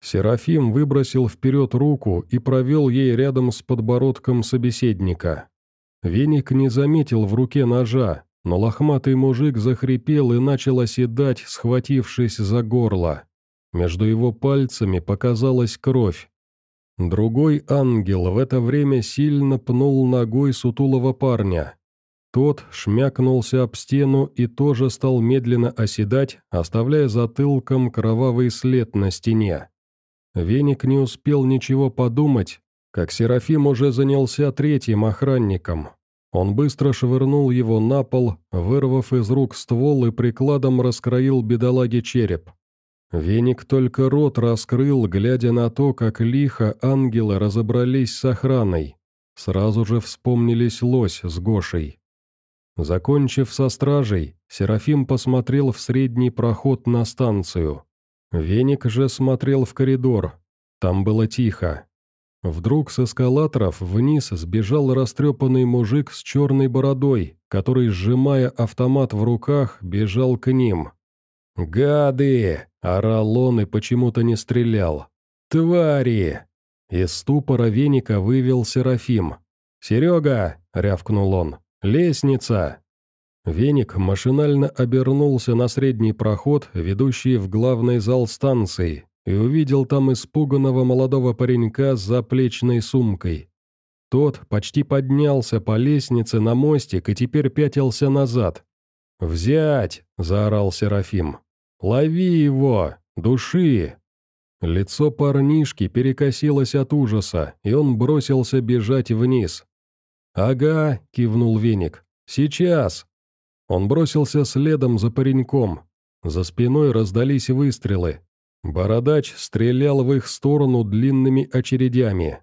Серафим выбросил вперед руку и провел ей рядом с подбородком собеседника. Веник не заметил в руке ножа, но лохматый мужик захрипел и начал оседать, схватившись за горло. Между его пальцами показалась кровь. Другой ангел в это время сильно пнул ногой сутулого парня. Тот шмякнулся об стену и тоже стал медленно оседать, оставляя затылком кровавый след на стене. Веник не успел ничего подумать, как Серафим уже занялся третьим охранником. Он быстро швырнул его на пол, вырвав из рук ствол и прикладом раскроил бедолаге череп. Веник только рот раскрыл, глядя на то, как лихо ангелы разобрались с охраной. Сразу же вспомнились лось с Гошей. Закончив со стражей, Серафим посмотрел в средний проход на станцию. Веник же смотрел в коридор. Там было тихо. Вдруг с эскалаторов вниз сбежал растрепанный мужик с черной бородой, который, сжимая автомат в руках, бежал к ним. «Гады!» — орал он и почему-то не стрелял. «Твари!» Из ступора веника вывел Серафим. «Серега!» — рявкнул он. «Лестница!» Веник машинально обернулся на средний проход, ведущий в главный зал станции, и увидел там испуганного молодого паренька с заплечной сумкой. Тот почти поднялся по лестнице на мостик и теперь пятился назад. «Взять!» — заорал Серафим. «Лови его! Души!» Лицо парнишки перекосилось от ужаса, и он бросился бежать вниз. «Ага», — кивнул Веник, — «сейчас!» Он бросился следом за пареньком. За спиной раздались выстрелы. Бородач стрелял в их сторону длинными очередями.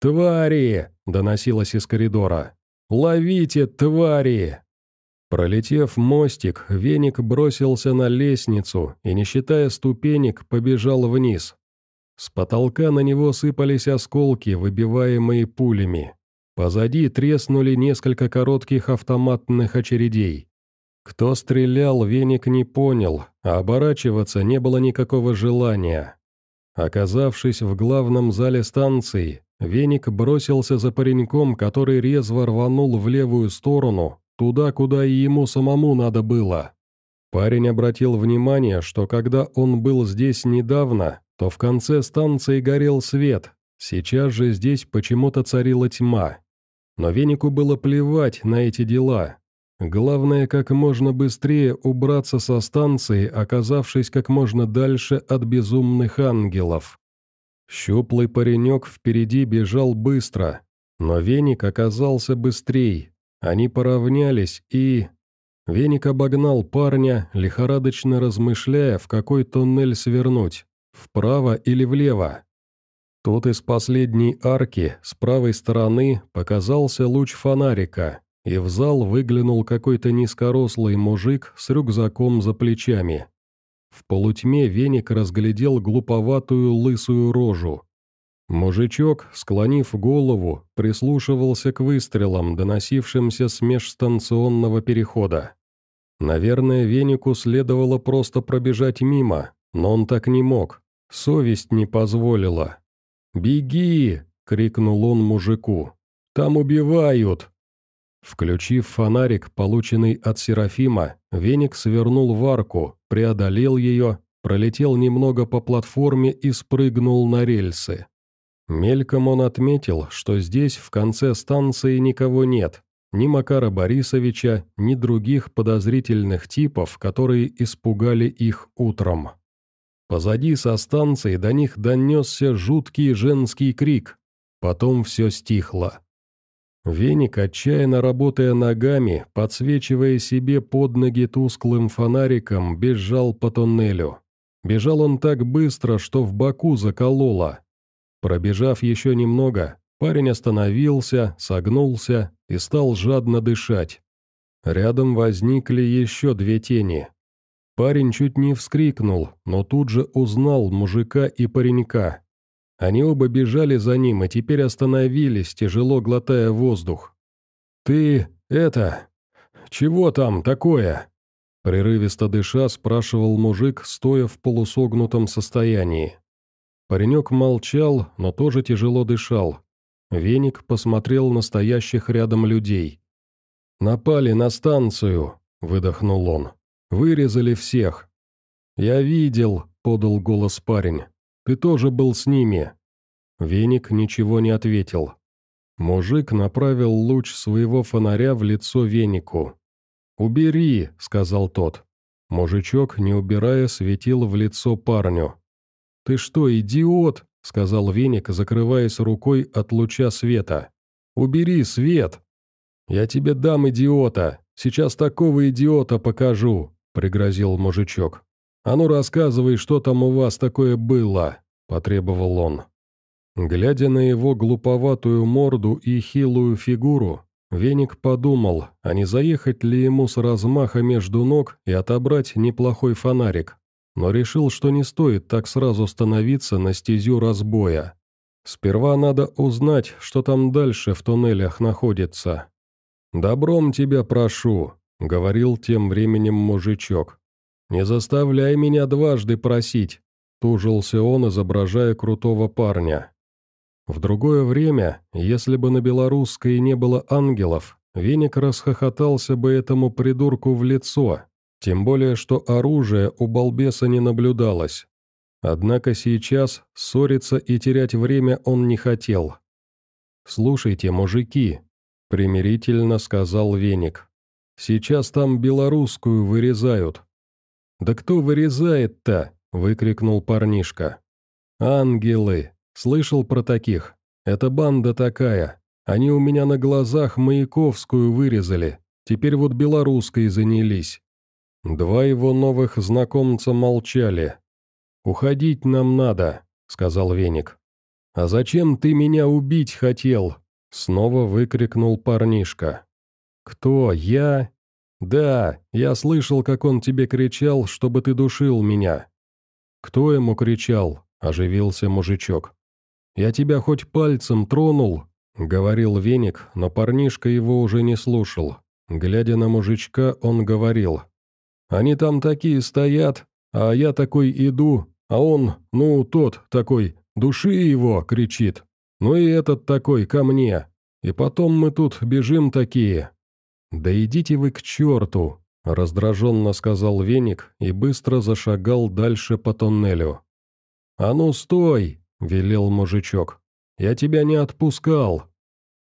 «Твари!» — доносилось из коридора. «Ловите, твари!» Пролетев мостик, веник бросился на лестницу и, не считая ступенек, побежал вниз. С потолка на него сыпались осколки, выбиваемые пулями. Позади треснули несколько коротких автоматных очередей. Кто стрелял, веник не понял, а оборачиваться не было никакого желания. Оказавшись в главном зале станции, веник бросился за пареньком, который резво рванул в левую сторону, туда, куда и ему самому надо было. Парень обратил внимание, что когда он был здесь недавно, то в конце станции горел свет, сейчас же здесь почему-то царила тьма. Но венику было плевать на эти дела, Главное, как можно быстрее убраться со станции, оказавшись как можно дальше от безумных ангелов. Щуплый паренек впереди бежал быстро, но веник оказался быстрей. Они поравнялись и... Веник обогнал парня, лихорадочно размышляя, в какой туннель свернуть, вправо или влево. Тут из последней арки, с правой стороны, показался луч фонарика, и в зал выглянул какой-то низкорослый мужик с рюкзаком за плечами. В полутьме веник разглядел глуповатую лысую рожу. Мужичок, склонив голову, прислушивался к выстрелам, доносившимся с межстанционного перехода. Наверное, венику следовало просто пробежать мимо, но он так не мог. Совесть не позволила. «Беги!» — крикнул он мужику. «Там убивают!» Включив фонарик, полученный от Серафима, веник свернул в арку, преодолел ее, пролетел немного по платформе и спрыгнул на рельсы. Мельком он отметил, что здесь в конце станции никого нет, ни Макара Борисовича, ни других подозрительных типов, которые испугали их утром. Позади со станции до них донесся жуткий женский крик. Потом все стихло. Веник, отчаянно работая ногами, подсвечивая себе под ноги тусклым фонариком, бежал по тоннелю. Бежал он так быстро, что в боку закололо. Пробежав еще немного, парень остановился, согнулся и стал жадно дышать. Рядом возникли еще две тени. Парень чуть не вскрикнул, но тут же узнал мужика и паренька. Они оба бежали за ним и теперь остановились, тяжело глотая воздух. «Ты... это... чего там такое?» Прерывисто дыша спрашивал мужик, стоя в полусогнутом состоянии. Паренек молчал, но тоже тяжело дышал. Веник посмотрел на стоящих рядом людей. «Напали на станцию», — выдохнул он. «Вырезали всех». «Я видел», — подал голос парень. «Ты тоже был с ними». Веник ничего не ответил. Мужик направил луч своего фонаря в лицо венику. «Убери», — сказал тот. Мужичок, не убирая, светил в лицо парню. «Ты что, идиот?» — сказал веник, закрываясь рукой от луча света. «Убери свет!» «Я тебе дам идиота! Сейчас такого идиота покажу!» — пригрозил мужичок. «А ну рассказывай, что там у вас такое было!» — потребовал он. Глядя на его глуповатую морду и хилую фигуру, Веник подумал, а не заехать ли ему с размаха между ног и отобрать неплохой фонарик, но решил, что не стоит так сразу становиться на стезю разбоя. Сперва надо узнать, что там дальше в туннелях находится. «Добром тебя прошу», — говорил тем временем мужичок. «Не заставляй меня дважды просить», — тужился он, изображая крутого парня. В другое время, если бы на белорусской не было ангелов, Веник расхохотался бы этому придурку в лицо, тем более что оружия у балбеса не наблюдалось. Однако сейчас ссориться и терять время он не хотел. «Слушайте, мужики», — примирительно сказал Веник, — «сейчас там белорусскую вырезают». «Да кто вырезает-то?» — выкрикнул парнишка. «Ангелы!» Слышал про таких. Это банда такая. Они у меня на глазах Маяковскую вырезали. Теперь вот белорусской занялись. Два его новых знакомца молчали. «Уходить нам надо», — сказал Веник. «А зачем ты меня убить хотел?» — снова выкрикнул парнишка. «Кто, я?» «Да, я слышал, как он тебе кричал, чтобы ты душил меня». «Кто ему кричал?» — оживился мужичок. «Я тебя хоть пальцем тронул?» — говорил веник, но парнишка его уже не слушал. Глядя на мужичка, он говорил. «Они там такие стоят, а я такой иду, а он, ну, тот такой, души его!» — кричит. «Ну и этот такой, ко мне. И потом мы тут бежим такие». «Да идите вы к черту!» — раздраженно сказал веник и быстро зашагал дальше по тоннелю. «А ну, стой!» — велел мужичок. «Я тебя не отпускал!»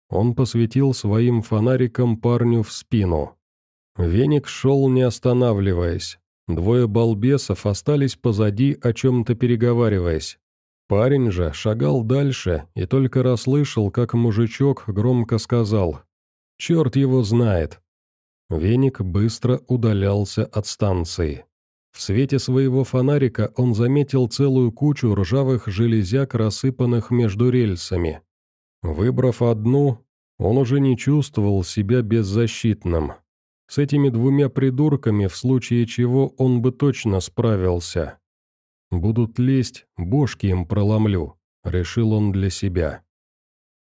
Он посветил своим фонариком парню в спину. Веник шел, не останавливаясь. Двое балбесов остались позади, о чем-то переговариваясь. Парень же шагал дальше и только расслышал, как мужичок громко сказал «Черт его знает!». Веник быстро удалялся от станции. В свете своего фонарика он заметил целую кучу ржавых железяк, рассыпанных между рельсами. Выбрав одну, он уже не чувствовал себя беззащитным. С этими двумя придурками, в случае чего, он бы точно справился. «Будут лезть, бошки им проломлю», — решил он для себя.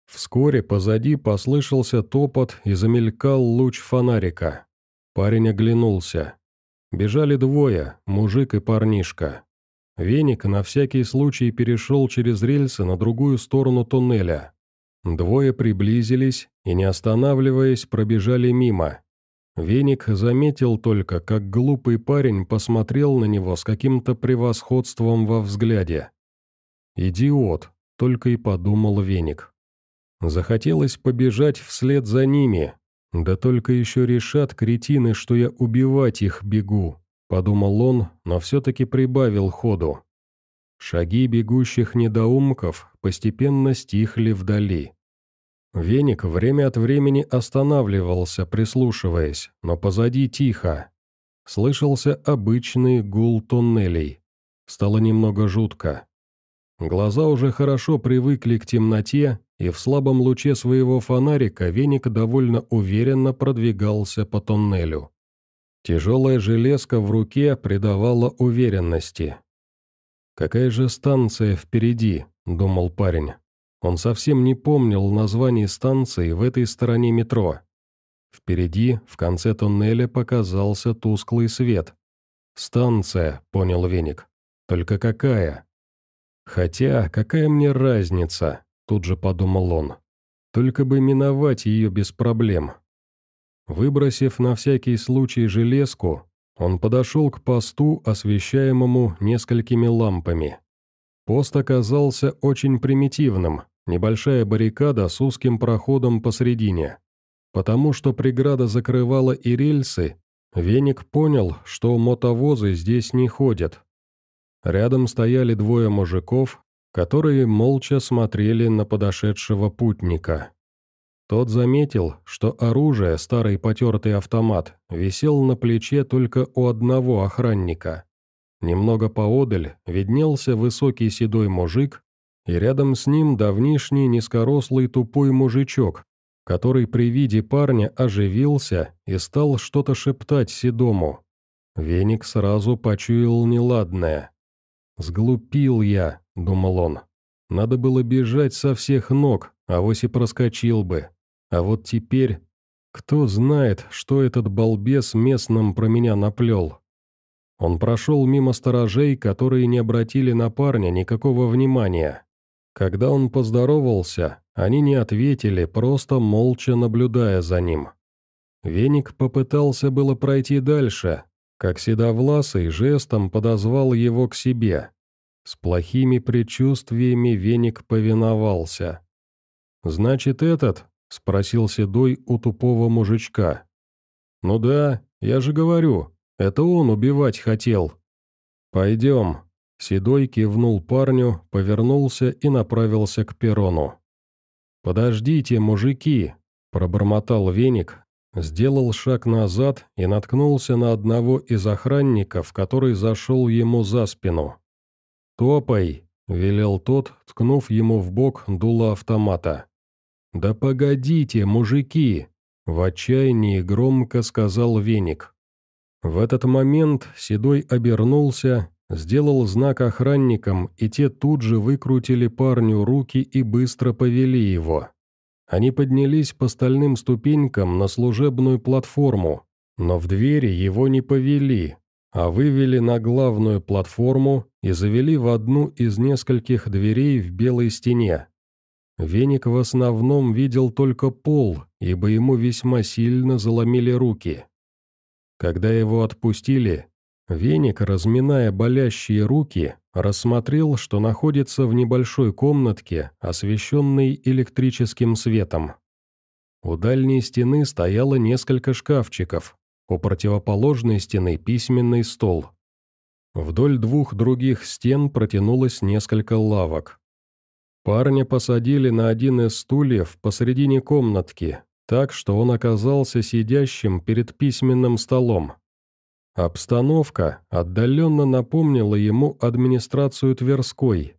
Вскоре позади послышался топот и замелькал луч фонарика. Парень оглянулся. Бежали двое, мужик и парнишка. Веник на всякий случай перешел через рельсы на другую сторону туннеля. Двое приблизились и, не останавливаясь, пробежали мимо. Веник заметил только, как глупый парень посмотрел на него с каким-то превосходством во взгляде. «Идиот», — только и подумал Веник. Захотелось побежать вслед за ними, «Да только еще решат кретины, что я убивать их бегу», — подумал он, но все-таки прибавил ходу. Шаги бегущих недоумков постепенно стихли вдали. Веник время от времени останавливался, прислушиваясь, но позади тихо. Слышался обычный гул туннелей. Стало немного жутко. Глаза уже хорошо привыкли к темноте, и в слабом луче своего фонарика веник довольно уверенно продвигался по тоннелю. Тяжелая железка в руке придавала уверенности. «Какая же станция впереди?» – думал парень. Он совсем не помнил названий станции в этой стороне метро. Впереди, в конце туннеля, показался тусклый свет. «Станция», — понял Веник. «Только какая?» Хотя, какая мне разница, тут же подумал он. Только бы миновать ее без проблем. Выбросив на всякий случай железку, он подошел к посту, освещаемому несколькими лампами. Пост оказался очень примитивным, небольшая баррикада с узким проходом посредине. Потому что преграда закрывала и рельсы, Веник понял, что мотовозы здесь не ходят. Рядом стояли двое мужиков, которые молча смотрели на подошедшего путника. Тот заметил, что оружие, старый потертый автомат, висел на плече только у одного охранника. Немного поодаль виднелся высокий седой мужик, и рядом с ним давнишний низкорослый тупой мужичок, который при виде парня оживился и стал что-то шептать седому. Веник сразу почуял неладное. «Сглупил я», — думал он. «Надо было бежать со всех ног, а вось и проскочил бы. А вот теперь... Кто знает, что этот балбес местным про меня наплел?» Он прошел мимо сторожей, которые не обратили на парня никакого внимания. Когда он поздоровался, они не ответили, просто молча наблюдая за ним. Веник попытался было пройти дальше, как Седовласый жестом подозвал его к себе. С плохими предчувствиями Веник повиновался. «Значит, этот?» — спросил Седой у тупого мужичка. «Ну да, я же говорю, это он убивать хотел». «Пойдем», Седой кивнул парню, повернулся и направился к перрону. «Подождите, мужики!» – пробормотал веник, сделал шаг назад и наткнулся на одного из охранников, который зашел ему за спину. «Топай!» – велел тот, ткнув ему в бок дуло автомата. «Да погодите, мужики!» – в отчаянии громко сказал веник. В этот момент Седой обернулся Сделал знак охранникам, и те тут же выкрутили парню руки и быстро повели его. Они поднялись по стальным ступенькам на служебную платформу, но в двери его не повели, а вывели на главную платформу и завели в одну из нескольких дверей в белой стене. Веник в основном видел только пол, ибо ему весьма сильно заломили руки. Когда его отпустили, Веник, разминая болящие руки, рассмотрел, что находится в небольшой комнатке, освещенной электрическим светом. У дальней стены стояло несколько шкафчиков, у противоположной стены письменный стол. Вдоль двух других стен протянулось несколько лавок. Парня посадили на один из стульев посредине комнатки, так что он оказался сидящим перед письменным столом. Обстановка отдаленно напомнила ему администрацию Тверской.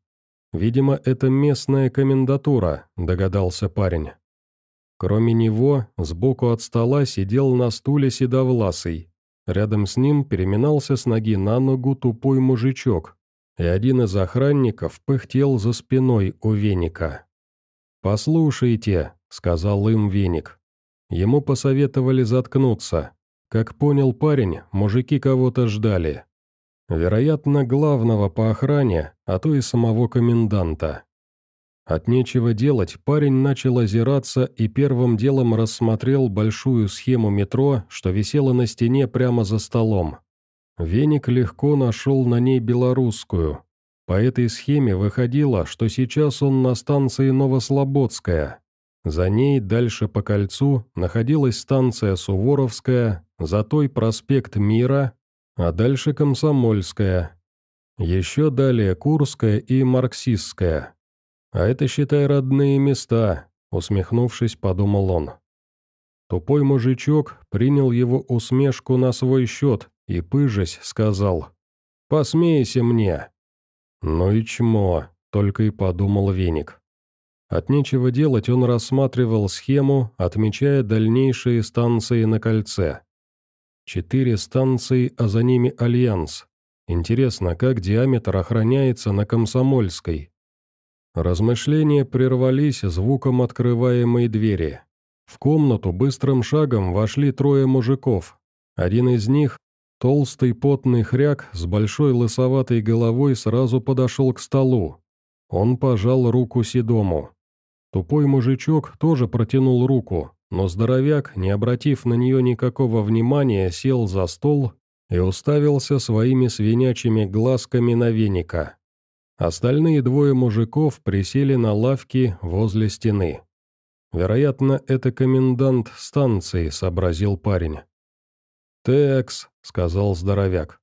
Видимо, это местная комендатура, догадался парень. Кроме него, сбоку от стола сидел на стуле седовласый. Рядом с ним переминался с ноги на ногу тупой мужичок, и один из охранников пыхтел за спиной у веника. «Послушайте», — сказал им веник. Ему посоветовали заткнуться, как понял парень, мужики кого-то ждали. Вероятно, главного по охране, а то и самого коменданта. От нечего делать, парень начал озираться и первым делом рассмотрел большую схему метро, что висела на стене прямо за столом. Веник легко нашел на ней белорусскую. По этой схеме выходило, что сейчас он на станции Новослободская. За ней дальше по кольцу находилась станция Суворовская, за той проспект Мира, а дальше Комсомольская. Еще далее Курская и Марксистская. А это, считай, родные места, усмехнувшись, подумал он. Тупой мужичок принял его усмешку на свой счет и, пыжась, сказал «Посмейся мне». «Ну и чмо», — только и подумал Веник. От нечего делать он рассматривал схему, отмечая дальнейшие станции на кольце. Четыре станции, а за ними Альянс. Интересно, как диаметр охраняется на Комсомольской? Размышления прервались звуком открываемой двери. В комнату быстрым шагом вошли трое мужиков. Один из них, толстый потный хряк с большой лысоватой головой, сразу подошел к столу, Он пожал руку Седому. Тупой мужичок тоже протянул руку, но здоровяк, не обратив на нее никакого внимания, сел за стол и уставился своими свинячими глазками на веника. Остальные двое мужиков присели на лавки возле стены. Вероятно, это комендант станции, сообразил парень. «Текс», — сказал здоровяк.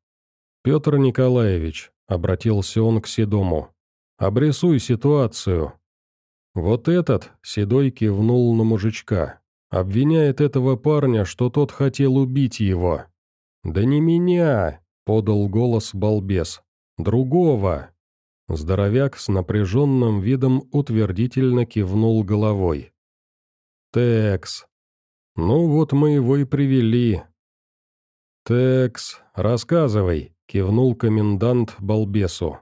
«Петр Николаевич», — обратился он к Седому, — «обрисуй ситуацию». Вот этот, Седой кивнул на мужичка, обвиняет этого парня, что тот хотел убить его. «Да не меня!» — подал голос балбес. «Другого!» Здоровяк с напряженным видом утвердительно кивнул головой. «Текс. Ну вот мы его и привели». «Текс, рассказывай», — кивнул комендант балбесу.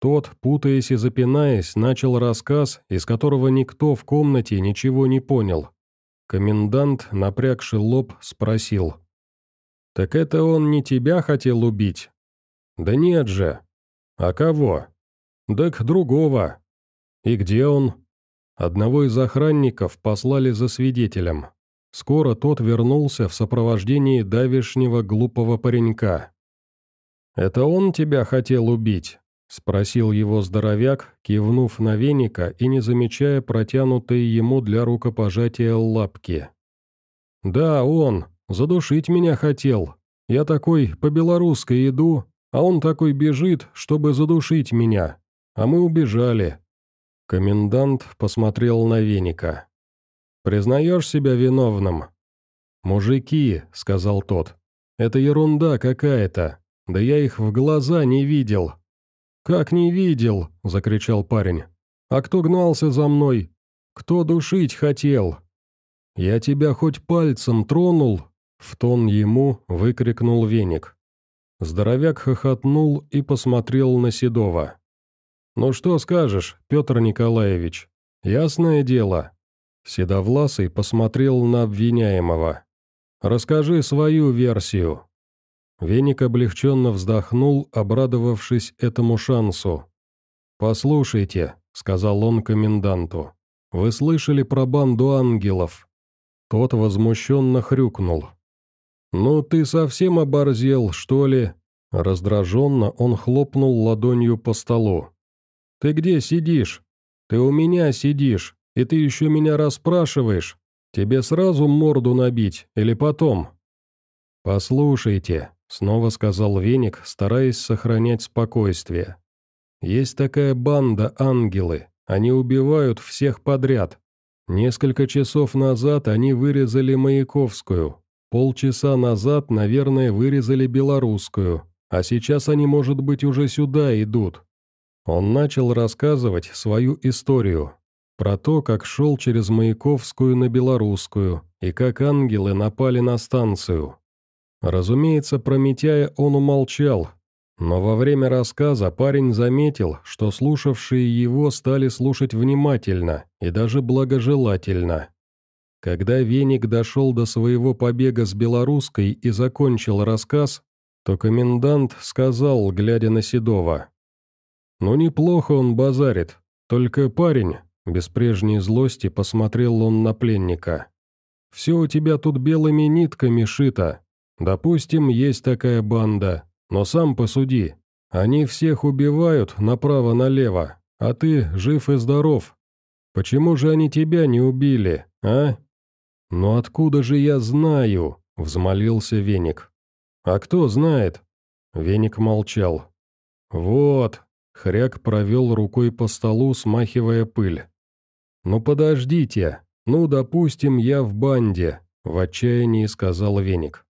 Тот, путаясь и запинаясь, начал рассказ, из которого никто в комнате ничего не понял. Комендант, напрягший лоб, спросил. «Так это он не тебя хотел убить?» «Да нет же». «А кого?» «Так другого». «И где он?» Одного из охранников послали за свидетелем. Скоро тот вернулся в сопровождении давешнего глупого паренька. «Это он тебя хотел убить?» — спросил его здоровяк, кивнув на веника и не замечая протянутые ему для рукопожатия лапки. «Да, он. Задушить меня хотел. Я такой по-белорусски иду, а он такой бежит, чтобы задушить меня. А мы убежали. Комендант посмотрел на веника. «Признаешь себя виновным?» «Мужики», — сказал тот, — «это ерунда какая-то. Да я их в глаза не видел». «Как не видел?» — закричал парень. «А кто гнался за мной? Кто душить хотел?» «Я тебя хоть пальцем тронул?» — в тон ему выкрикнул веник. Здоровяк хохотнул и посмотрел на Седова. «Ну что скажешь, Петр Николаевич? Ясное дело». Седовласый посмотрел на обвиняемого. «Расскажи свою версию». Веник облегченно вздохнул, обрадовавшись этому шансу. «Послушайте», — сказал он коменданту, — «вы слышали про банду ангелов?» Тот возмущенно хрюкнул. «Ну ты совсем оборзел, что ли?» Раздраженно он хлопнул ладонью по столу. «Ты где сидишь? Ты у меня сидишь, и ты еще меня расспрашиваешь. Тебе сразу морду набить или потом?» «Послушайте», — снова сказал Веник, стараясь сохранять спокойствие. «Есть такая банда ангелы. Они убивают всех подряд. Несколько часов назад они вырезали Маяковскую. Полчаса назад, наверное, вырезали Белорусскую. А сейчас они, может быть, уже сюда идут. Он начал рассказывать свою историю, про то, как шел через Маяковскую на Белорусскую, и как ангелы напали на станцию. Разумеется, про Митяя он умолчал, но во время рассказа парень заметил, что слушавшие его стали слушать внимательно и даже благожелательно. Когда Веник дошел до своего побега с Белорусской и закончил рассказ, то комендант сказал, глядя на Седова, «Ну неплохо он базарит, только парень», без прежней злости посмотрел он на пленника. «Все у тебя тут белыми нитками шито. Допустим, есть такая банда, но сам посуди. Они всех убивают направо-налево, а ты жив и здоров. Почему же они тебя не убили, а?» «Ну откуда же я знаю?» — взмолился Веник. «А кто знает?» Веник молчал. «Вот, Хряк провел рукой по столу, смахивая пыль. «Ну подождите, ну, допустим, я в банде», — в отчаянии сказал Веник.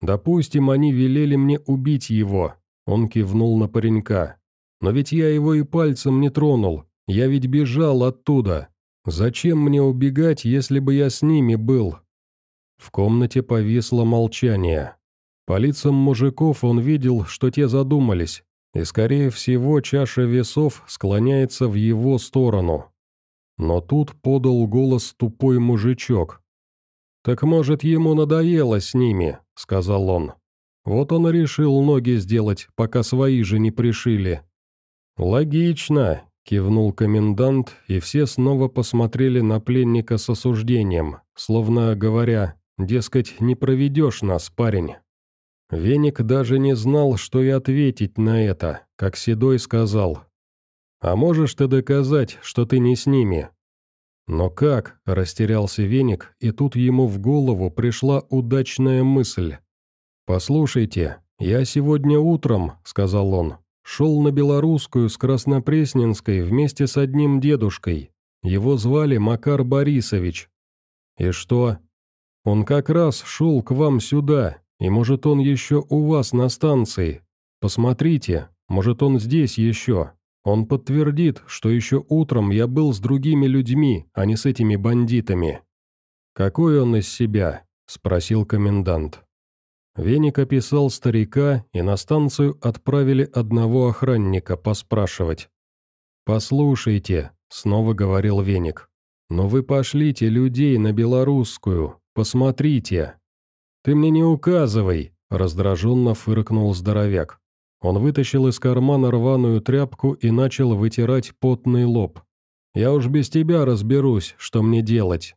«Допустим, они велели мне убить его», — он кивнул на паренька. «Но ведь я его и пальцем не тронул, я ведь бежал оттуда. Зачем мне убегать, если бы я с ними был?» В комнате повисло молчание. По лицам мужиков он видел, что те задумались, и, скорее всего, чаша весов склоняется в его сторону. Но тут подал голос тупой мужичок. «Так, может, ему надоело с ними», — сказал он. «Вот он решил ноги сделать, пока свои же не пришили». «Логично», — кивнул комендант, и все снова посмотрели на пленника с осуждением, словно говоря, дескать, не проведешь нас, парень. Веник даже не знал, что и ответить на это, как Седой сказал. «А можешь ты доказать, что ты не с ними?» «Но как?» – растерялся Веник, и тут ему в голову пришла удачная мысль. «Послушайте, я сегодня утром», – сказал он, – «шел на Белорусскую с Краснопресненской вместе с одним дедушкой. Его звали Макар Борисович». «И что?» «Он как раз шел к вам сюда, и может он еще у вас на станции. Посмотрите, может он здесь еще». Он подтвердит, что еще утром я был с другими людьми, а не с этими бандитами. «Какой он из себя?» – спросил комендант. Веник описал старика, и на станцию отправили одного охранника поспрашивать. «Послушайте», — снова говорил Веник, — «но вы пошлите людей на белорусскую, посмотрите». «Ты мне не указывай», — раздраженно фыркнул здоровяк. Он вытащил из кармана рваную тряпку и начал вытирать потный лоб. «Я уж без тебя разберусь, что мне делать».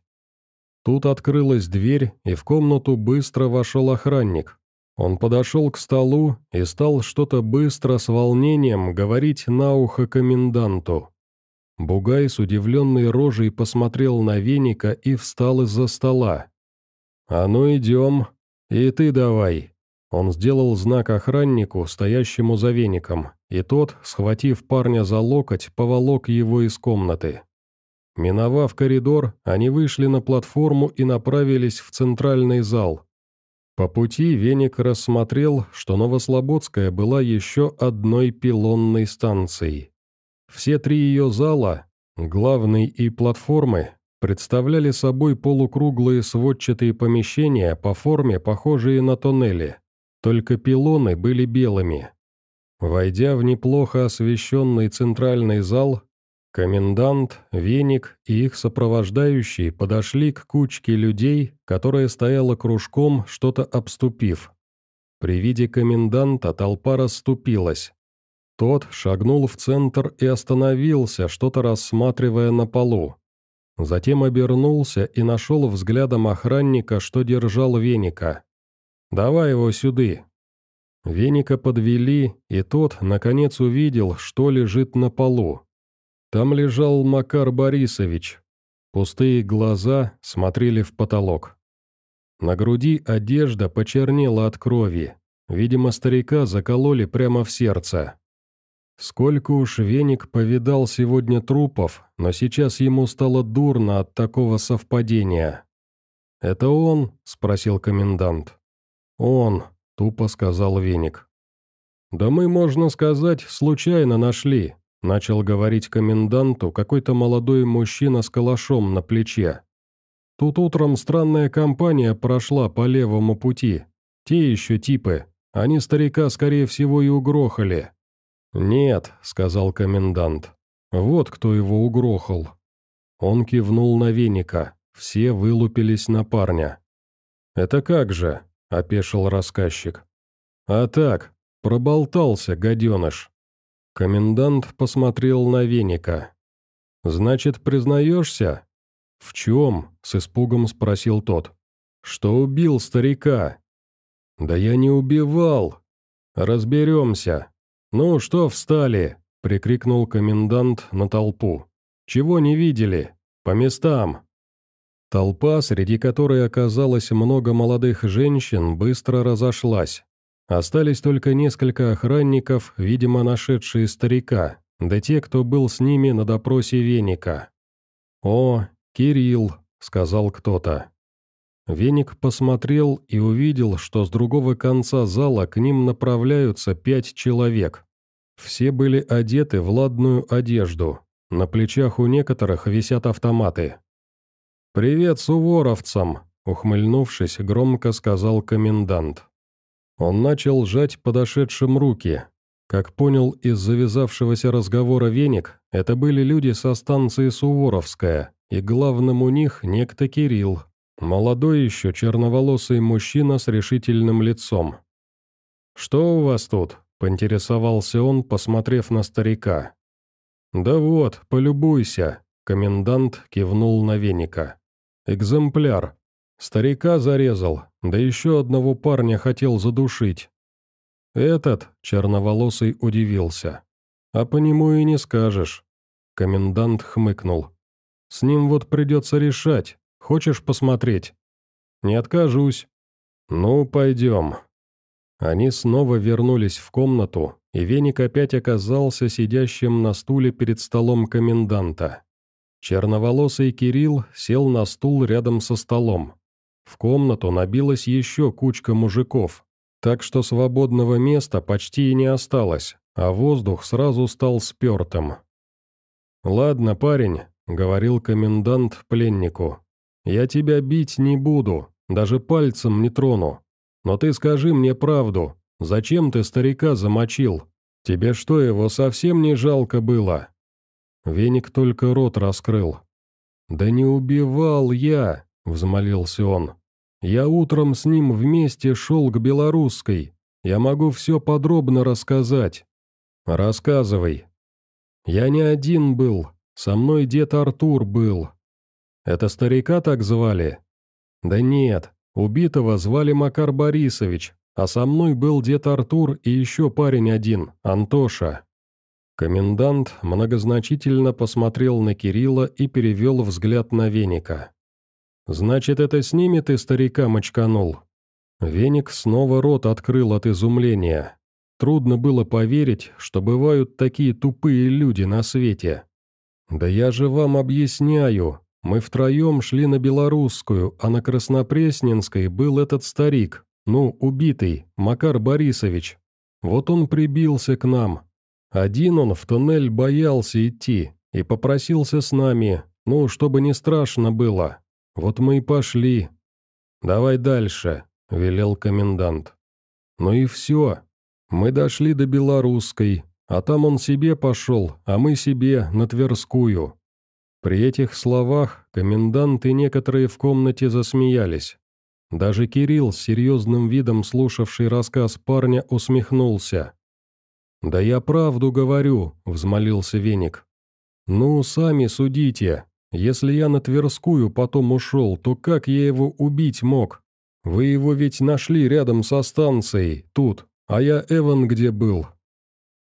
Тут открылась дверь, и в комнату быстро вошел охранник. Он подошел к столу и стал что-то быстро с волнением говорить на ухо коменданту. Бугай с удивленной рожей посмотрел на веника и встал из-за стола. «А ну идем, и ты давай», он сделал знак охраннику, стоящему за веником, и тот, схватив парня за локоть, поволок его из комнаты. Миновав коридор, они вышли на платформу и направились в центральный зал. По пути Веник рассмотрел, что Новослободская была еще одной пилонной станцией. Все три ее зала, главный и платформы, представляли собой полукруглые сводчатые помещения по форме, похожие на тоннели. Только пилоны были белыми. Войдя в неплохо освещенный центральный зал, комендант, веник и их сопровождающие подошли к кучке людей, которая стояла кружком, что-то обступив. При виде коменданта толпа расступилась. Тот шагнул в центр и остановился, что-то рассматривая на полу. Затем обернулся и нашел взглядом охранника, что держал веника. «Давай его сюды». Веника подвели, и тот, наконец, увидел, что лежит на полу. Там лежал Макар Борисович. Пустые глаза смотрели в потолок. На груди одежда почернела от крови. Видимо, старика закололи прямо в сердце. Сколько уж Веник повидал сегодня трупов, но сейчас ему стало дурно от такого совпадения. «Это он?» – спросил комендант. «Он», — тупо сказал Веник. «Да мы, можно сказать, случайно нашли», — начал говорить коменданту какой-то молодой мужчина с калашом на плече. «Тут утром странная компания прошла по левому пути. Те еще типы. Они старика, скорее всего, и угрохали». «Нет», — сказал комендант. «Вот кто его угрохал». Он кивнул на веника. Все вылупились на парня. «Это как же?» — опешил рассказчик. «А так, проболтался, гаденыш». Комендант посмотрел на веника. «Значит, признаешься?» «В чем?» — с испугом спросил тот. «Что убил старика?» «Да я не убивал!» «Разберемся!» «Ну, что встали?» — прикрикнул комендант на толпу. «Чего не видели? По местам!» Толпа, среди которой оказалось много молодых женщин, быстро разошлась. Остались только несколько охранников, видимо, нашедшие старика, да те, кто был с ними на допросе Веника. «О, Кирилл», — сказал кто-то. Веник посмотрел и увидел, что с другого конца зала к ним направляются пять человек. Все были одеты в ладную одежду, на плечах у некоторых висят автоматы. «Привет суворовцам!» — ухмыльнувшись, громко сказал комендант. Он начал жать подошедшим руки. Как понял из завязавшегося разговора веник, это были люди со станции Суворовская, и главным у них некто Кирилл, молодой еще черноволосый мужчина с решительным лицом. «Что у вас тут?» — поинтересовался он, посмотрев на старика. «Да вот, полюбуйся», — комендант кивнул на веника. «Экземпляр. Старика зарезал, да еще одного парня хотел задушить». «Этот?» — черноволосый удивился. «А по нему и не скажешь». Комендант хмыкнул. «С ним вот придется решать. Хочешь посмотреть?» «Не откажусь». «Ну, пойдем». Они снова вернулись в комнату, и веник опять оказался сидящим на стуле перед столом коменданта. Черноволосый Кирилл сел на стул рядом со столом. В комнату набилась еще кучка мужиков, так что свободного места почти и не осталось, а воздух сразу стал спертым. «Ладно, парень», — говорил комендант пленнику, — «я тебя бить не буду, даже пальцем не трону. Но ты скажи мне правду, Зачем ты старика замочил? Тебе что, его совсем не жалко было?» Веник только рот раскрыл. «Да не убивал я!» — взмолился он. «Я утром с ним вместе шел к белорусской. Я могу все подробно рассказать». «Рассказывай». «Я не один был. Со мной дед Артур был». «Это старика так звали?» «Да нет, убитого звали Макар Борисович, а со мной был дед Артур и еще парень один, Антоша. Комендант многозначительно посмотрел на Кирилла и перевел взгляд на Веника. «Значит, это с ними ты старика мочканул?» Веник снова рот открыл от изумления. Трудно было поверить, что бывают такие тупые люди на свете. «Да я же вам объясняю. Мы втроем шли на Белорусскую, а на Краснопресненской был этот старик, ну, убитый, Макар Борисович. Вот он прибился к нам. Один он в туннель боялся идти и попросился с нами, ну, чтобы не страшно было. Вот мы и пошли. «Давай дальше», — велел комендант. Ну и все. Мы дошли до Белорусской, а там он себе пошел, а мы себе на Тверскую. При этих словах комендант и некоторые в комнате засмеялись. Даже Кирилл, с серьезным видом слушавший рассказ парня, усмехнулся. «Да я правду говорю», — взмолился Веник. «Ну, сами судите. Если я на Тверскую потом ушел, то как я его убить мог? Вы его ведь нашли рядом со станцией, тут, а я Эван где был».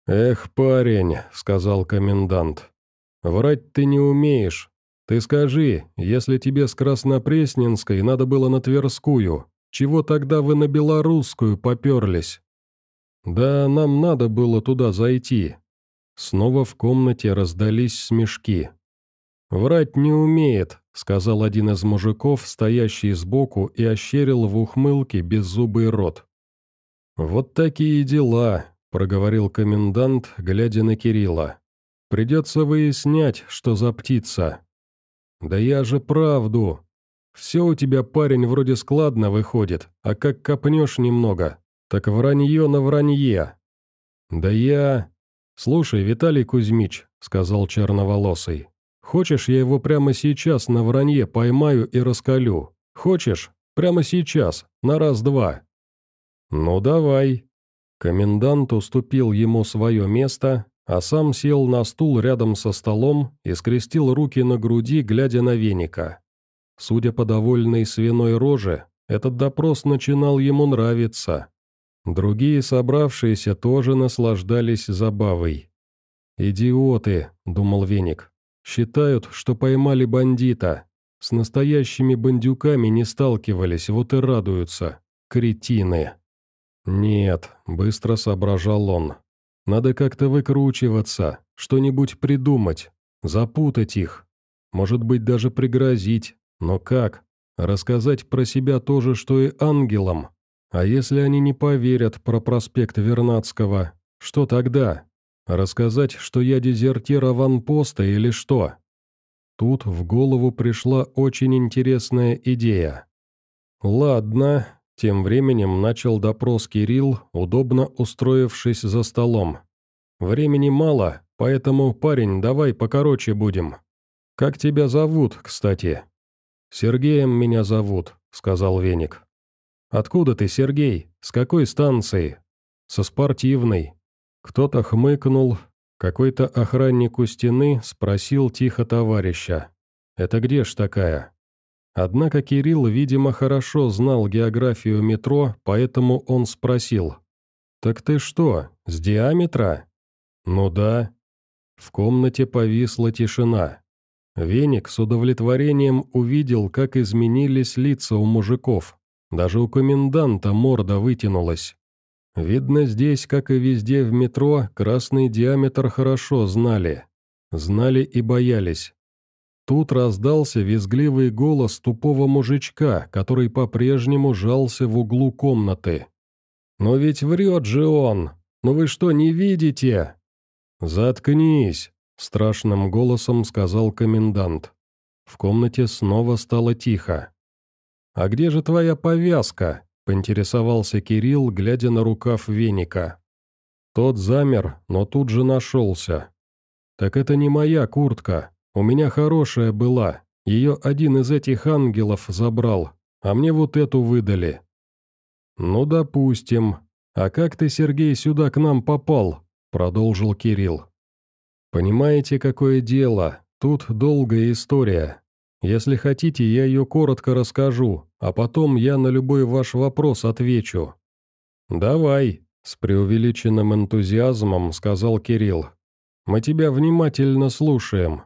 «Эх, парень», — сказал комендант, — «врать ты не умеешь, «Ты скажи, если тебе с Краснопресненской надо было на Тверскую, чего тогда вы на Белорусскую поперлись?» «Да, нам надо было туда зайти». Снова в комнате раздались смешки. «Врать не умеет», — сказал один из мужиков, стоящий сбоку, и ощерил в ухмылке беззубый рот. «Вот такие дела», — проговорил комендант, глядя на Кирилла. «Придется выяснять, что за птица». «Да я же правду. Все у тебя, парень, вроде складно выходит, а как копнешь немного, так вранье на вранье». «Да я...» «Слушай, Виталий Кузьмич», — сказал черноволосый, «хочешь, я его прямо сейчас на вранье поймаю и раскалю? Хочешь? Прямо сейчас, на раз-два». «Ну, давай». Комендант уступил ему свое место, а сам сел на стул рядом со столом и скрестил руки на груди, глядя на веника. Судя по довольной свиной роже, этот допрос начинал ему нравиться. Другие собравшиеся тоже наслаждались забавой. «Идиоты», — думал Веник, — «считают, что поймали бандита. С настоящими бандюками не сталкивались, вот и радуются. Кретины». «Нет», — быстро соображал он, надо как-то выкручиваться, что-нибудь придумать, запутать их. Может быть, даже пригрозить. Но как? Рассказать про себя то же, что и ангелам. А если они не поверят про проспект Вернадского, что тогда? Рассказать, что я дезертир аванпоста или что? Тут в голову пришла очень интересная идея. Ладно, тем временем начал допрос Кирилл, удобно устроившись за столом. «Времени мало, поэтому, парень, давай покороче будем. Как тебя зовут, кстати?» «Сергеем меня зовут», — сказал Веник. «Откуда ты, Сергей? С какой станции?» «Со спортивной». Кто-то хмыкнул, Какой-то охранник у стены спросил тихо товарища. «Это где ж такая?» Однако Кирилл, видимо, хорошо знал географию метро, поэтому он спросил. «Так ты что, с диаметра?» «Ну да». В комнате повисла тишина. Веник с удовлетворением увидел, как изменились лица у мужиков. Даже у коменданта морда вытянулась. Видно, здесь, как и везде в метро, красный диаметр хорошо знали. Знали и боялись. Тут раздался визгливый голос тупого мужичка, который по-прежнему жался в углу комнаты. «Но ведь врет же он! Ну вы что, не видите?» «Заткнись!» – страшным голосом сказал комендант. В комнате снова стало тихо. «А где же твоя повязка?» – поинтересовался Кирилл, глядя на рукав веника. Тот замер, но тут же нашелся. «Так это не моя куртка. У меня хорошая была. Ее один из этих ангелов забрал, а мне вот эту выдали». «Ну, допустим. А как ты, Сергей, сюда к нам попал?» – продолжил Кирилл. «Понимаете, какое дело? Тут долгая история. Если хотите, я ее коротко расскажу, а потом я на любой ваш вопрос отвечу». «Давай», — с преувеличенным энтузиазмом сказал Кирилл. «Мы тебя внимательно слушаем».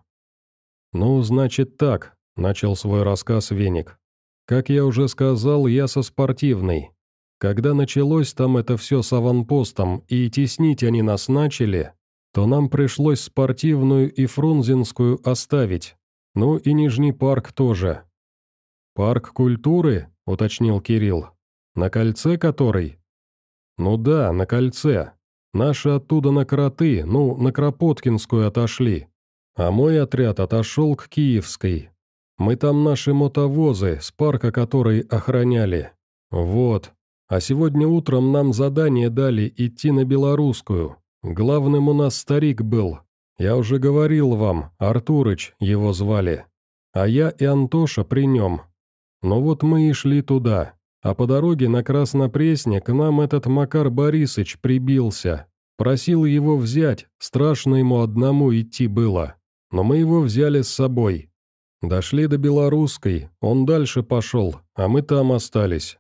«Ну, значит так», — начал свой рассказ Веник. «Как я уже сказал, я со спортивной. Когда началось там это все с аванпостом, и теснить они нас начали, то нам пришлось спортивную и фрунзенскую оставить, ну и Нижний парк тоже. «Парк культуры?» — уточнил Кирилл. «На кольце который?» «Ну да, на кольце. Наши оттуда на Кроты, ну, на Кропоткинскую отошли. А мой отряд отошел к Киевской. Мы там наши мотовозы, с парка которой охраняли. Вот. А сегодня утром нам задание дали идти на Белорусскую. Главным у нас старик был, я уже говорил вам, Артурыч его звали. А я и Антоша при нем. Но вот мы и шли туда. А по дороге на Краснопресне к нам этот Макар Борисыч прибился. Просил его взять, страшно ему одному идти было. Но мы его взяли с собой. Дошли до Белорусской, он дальше пошел, а мы там остались.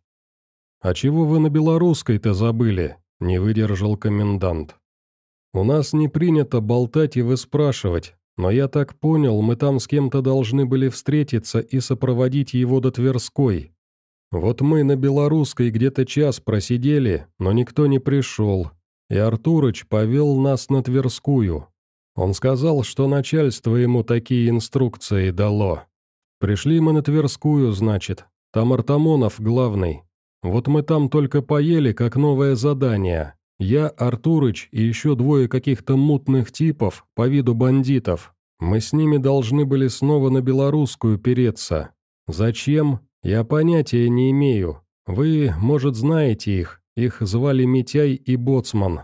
«А чего вы на Белорусской-то забыли?» – не выдержал комендант. «У нас не принято болтать и выспрашивать, но я так понял, мы там с кем-то должны были встретиться и сопроводить его до Тверской. Вот мы на Белорусской где-то час просидели, но никто не пришел, и Артурыч повел нас на Тверскую. Он сказал, что начальство ему такие инструкции дало. Пришли мы на Тверскую, значит, там Артамонов главный. Вот мы там только поели, как новое задание, я, Артурыч и еще двое каких-то мутных типов, по виду бандитов. Мы с ними должны были снова на белорусскую переться. Зачем? Я понятия не имею. Вы, может, знаете их. Их звали Митяй и Боцман.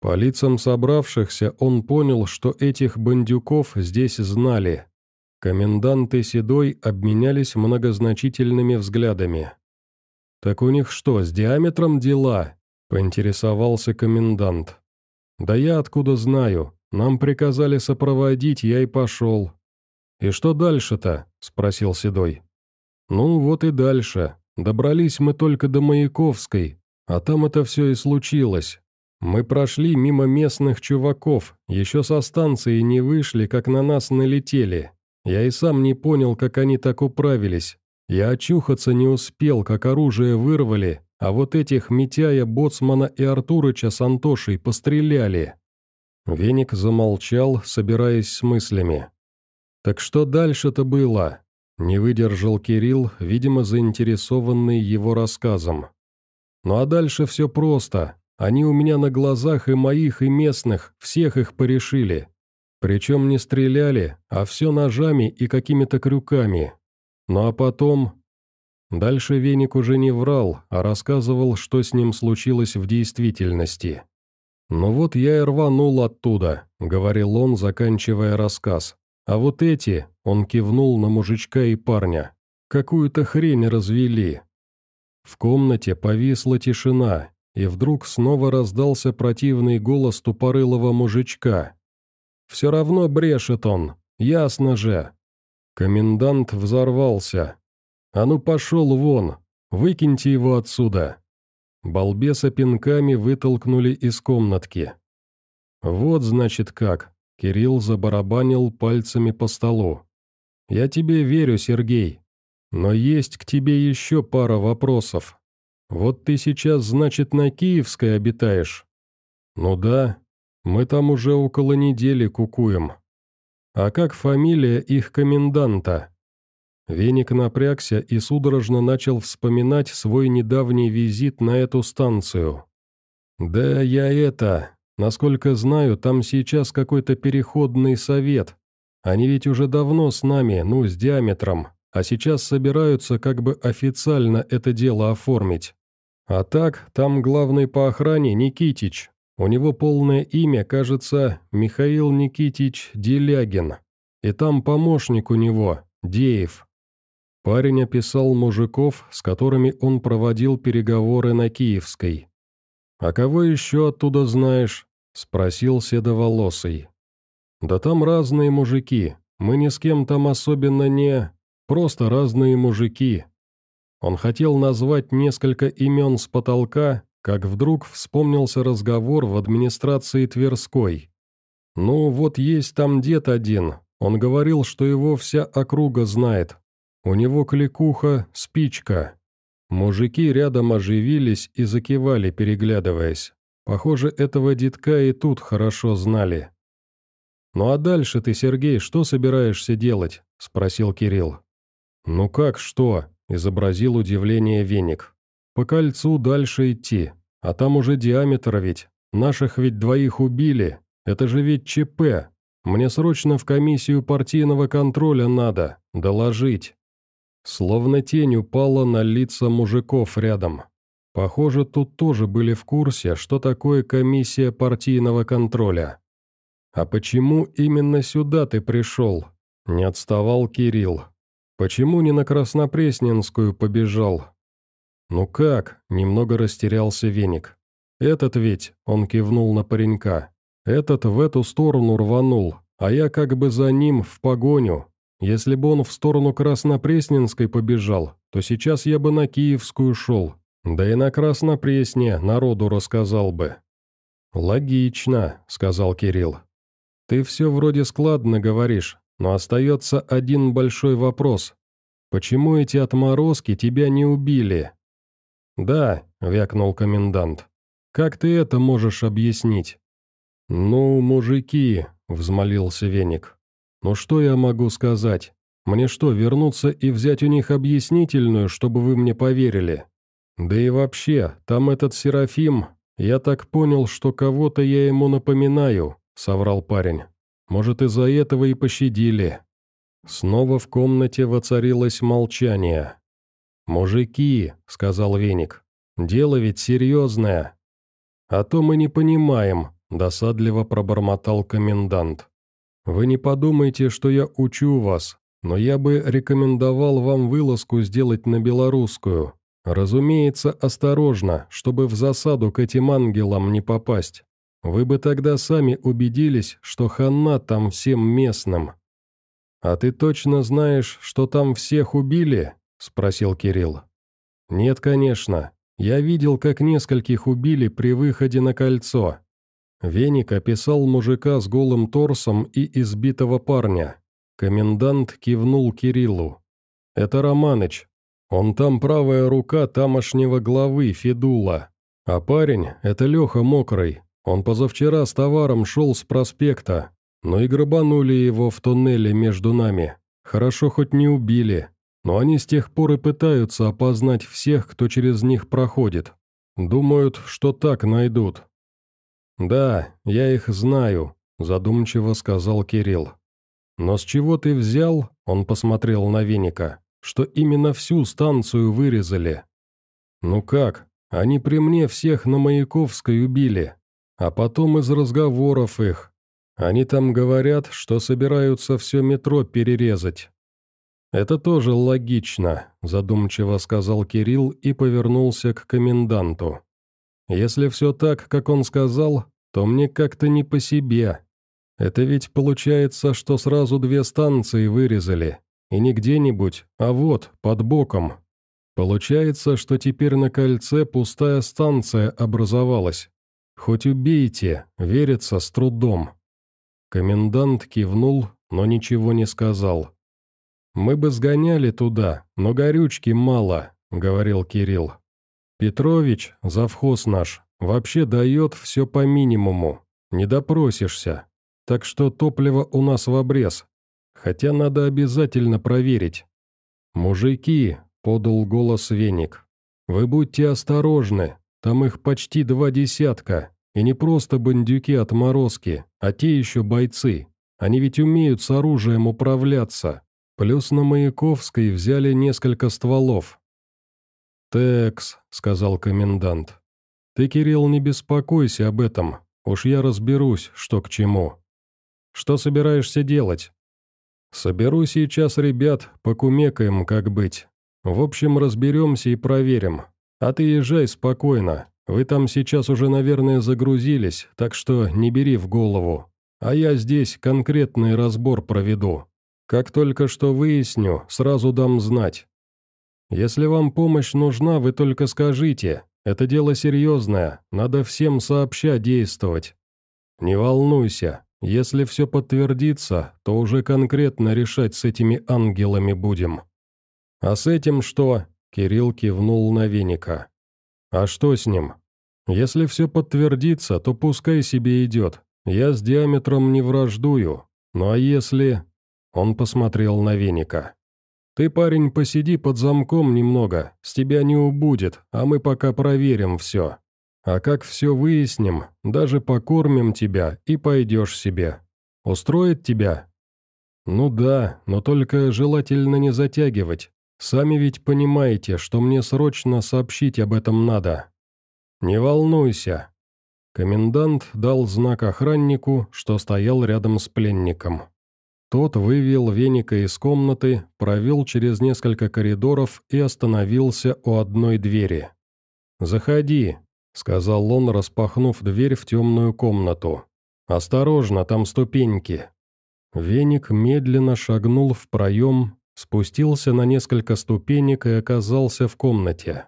По лицам собравшихся он понял, что этих бандюков здесь знали. Коменданты Седой обменялись многозначительными взглядами. «Так у них что, с диаметром дела?» Поинтересовался комендант. «Да я откуда знаю? Нам приказали сопроводить, я и пошел». «И что дальше-то?» – спросил Седой. «Ну, вот и дальше. Добрались мы только до Маяковской, а там это все и случилось. Мы прошли мимо местных чуваков, еще со станции не вышли, как на нас налетели. Я и сам не понял, как они так управились. Я очухаться не успел, как оружие вырвали, а вот этих Митяя, Боцмана и Артурыча с Антошей постреляли». Веник замолчал, собираясь с мыслями. «Так что дальше-то было?» Не выдержал Кирилл, видимо, заинтересованный его рассказом. «Ну а дальше все просто. Они у меня на глазах и моих, и местных, всех их порешили. Причем не стреляли, а все ножами и какими-то крюками. Ну а потом Дальше Веник уже не врал, а рассказывал, что с ним случилось в действительности. «Ну вот я и рванул оттуда», — говорил он, заканчивая рассказ. «А вот эти», — он кивнул на мужичка и парня, — «какую-то хрень развели». В комнате повисла тишина, и вдруг снова раздался противный голос тупорылого мужичка, Все равно брешет он, ясно же». Комендант взорвался. «А ну пошел вон, выкиньте его отсюда!» Балбеса пинками вытолкнули из комнатки. «Вот, значит, как!» — Кирилл забарабанил пальцами по столу. «Я тебе верю, Сергей, но есть к тебе еще пара вопросов. Вот ты сейчас, значит, на Киевской обитаешь?» «Ну да, мы там уже около недели кукуем. А как фамилия их коменданта?» Веник напрягся и судорожно начал вспоминать свой недавний визит на эту станцию. «Да я это... Насколько знаю, там сейчас какой-то переходный совет. Они ведь уже давно с нами, ну, с диаметром, а сейчас собираются как бы официально это дело оформить. А так, там главный по охране Никитич. У него полное имя, кажется, Михаил Никитич Делягин. И там помощник у него, Деев. Парень описал мужиков, с которыми он проводил переговоры на Киевской. «А кого еще оттуда знаешь?» – спросил Седоволосый. «Да там разные мужики, мы ни с кем там особенно не... Просто разные мужики». Он хотел назвать несколько имен с потолка, как вдруг вспомнился разговор в администрации Тверской. «Ну, вот есть там дед один, он говорил, что его вся округа знает. У него кликуха – спичка». Мужики рядом оживились и закивали, переглядываясь. Похоже, этого детка и тут хорошо знали. «Ну а дальше ты, Сергей, что собираешься делать?» – спросил Кирилл. «Ну как что?» – изобразил удивление веник. «По кольцу дальше идти, а там уже диаметр ведь. Наших ведь двоих убили, это же ведь ЧП. Мне срочно в комиссию партийного контроля надо, доложить». Словно тень упала на лица мужиков рядом. Похоже, тут тоже были в курсе, что такое комиссия партийного контроля. «А почему именно сюда ты пришел?» – не отставал Кирилл. «Почему не на Краснопресненскую побежал?» «Ну как?» – немного растерялся веник. «Этот ведь», – он кивнул на паренька, – «этот в эту сторону рванул, а я как бы за ним в погоню. Если бы он в сторону Краснопресненской побежал, то сейчас я бы на Киевскую шел, да и на Краснопресне народу рассказал бы». «Логично», — сказал Кирилл. «Ты все вроде складно говоришь, но остается один большой вопрос. Почему эти отморозки тебя не убили?» «Да», — вякнул комендант. «Как ты это можешь объяснить?» «Ну, мужики», — взмолился Веник. «Ну что я могу сказать? Мне что, вернуться и взять у них объяснительную, чтобы вы мне поверили?» «Да и вообще, там этот Серафим, я так понял, что кого-то я ему напоминаю», — соврал парень. «Может, из-за этого и пощадили». Снова в комнате воцарилось молчание. «Мужики», — сказал Веник, — «дело ведь серьезное». «А то мы не понимаем», — досадливо пробормотал комендант. «Вы не подумайте, что я учу вас, но я бы рекомендовал вам вылазку сделать на белорусскую. Разумеется, осторожно, чтобы в засаду к этим ангелам не попасть. Вы бы тогда сами убедились, что хана там всем местным. «А ты точно знаешь, что там всех убили?» – спросил Кирилл. «Нет, конечно. Я видел, как нескольких убили при выходе на кольцо». Веник описал мужика с голым торсом и избитого парня. Комендант кивнул Кириллу. «Это Романыч, он там правая рука тамошнего главы Федула. А парень — это Леха Мокрый. Он позавчера с товаром шел с проспекта. Но и грабанули его в туннеле между нами. Хорошо хоть не убили. Но они с тех пор и пытаются опознать всех, кто через них проходит. Думают, что так найдут. «Да, я их знаю», — задумчиво сказал Кирилл. «Но с чего ты взял?» — он посмотрел на веника что именно всю станцию вырезали. Ну как, они при мне всех на Маяковской убили, а потом из разговоров их. Они там говорят, что собираются все метро перерезать. «Это тоже логично», – задумчиво сказал Кирилл и повернулся к коменданту. «Если все так, как он сказал, то мне как-то не по себе. Это ведь получается, что сразу две станции вырезали. И не где-нибудь, а вот, под боком. Получается, что теперь на кольце пустая станция образовалась. Хоть убейте, верится с трудом. Комендант кивнул, но ничего не сказал. «Мы бы сгоняли туда, но горючки мало», — говорил Кирилл. «Петрович, завхоз наш, вообще дает все по минимуму, не допросишься. Так что топливо у нас в обрез. Хотя надо обязательно проверить. «Мужики», — подал голос Веник, — «вы будьте осторожны, там их почти два десятка, и не просто бандюки-отморозки, а те еще бойцы. Они ведь умеют с оружием управляться. Плюс на Маяковской взяли несколько стволов». «Текс», — сказал комендант. «Ты, Кирилл, не беспокойся об этом, уж я разберусь, что к чему». Что собираешься делать?» «Соберу сейчас ребят, покумекаем, как быть. В общем, разберемся и проверим. А ты езжай спокойно. Вы там сейчас уже, наверное, загрузились, так что не бери в голову. А я здесь конкретный разбор проведу. Как только что выясню, сразу дам знать. Если вам помощь нужна, вы только скажите. Это дело серьезное, надо всем сообща действовать. Не волнуйся, если все подтвердится, то уже конкретно решать с этими ангелами будем. А с этим что? Кирилл кивнул на веника. А что с ним? Если все подтвердится, то пускай себе идет. Я с диаметром не враждую. Ну а если... Он посмотрел на веника. «Ты, парень, посиди под замком немного, с тебя не убудет, а мы пока проверим все. А как все выясним, даже покормим тебя и пойдешь себе. Устроит тебя? Ну да, но только желательно не затягивать. Сами ведь понимаете, что мне срочно сообщить об этом надо. Не волнуйся. Комендант дал знак охраннику, что стоял рядом с пленником. Тот вывел веника из комнаты, провел через несколько коридоров и остановился у одной двери. «Заходи», сказал он, распахнув дверь в темную комнату. «Осторожно, там ступеньки». Веник медленно шагнул в проем, спустился на несколько ступенек и оказался в комнате.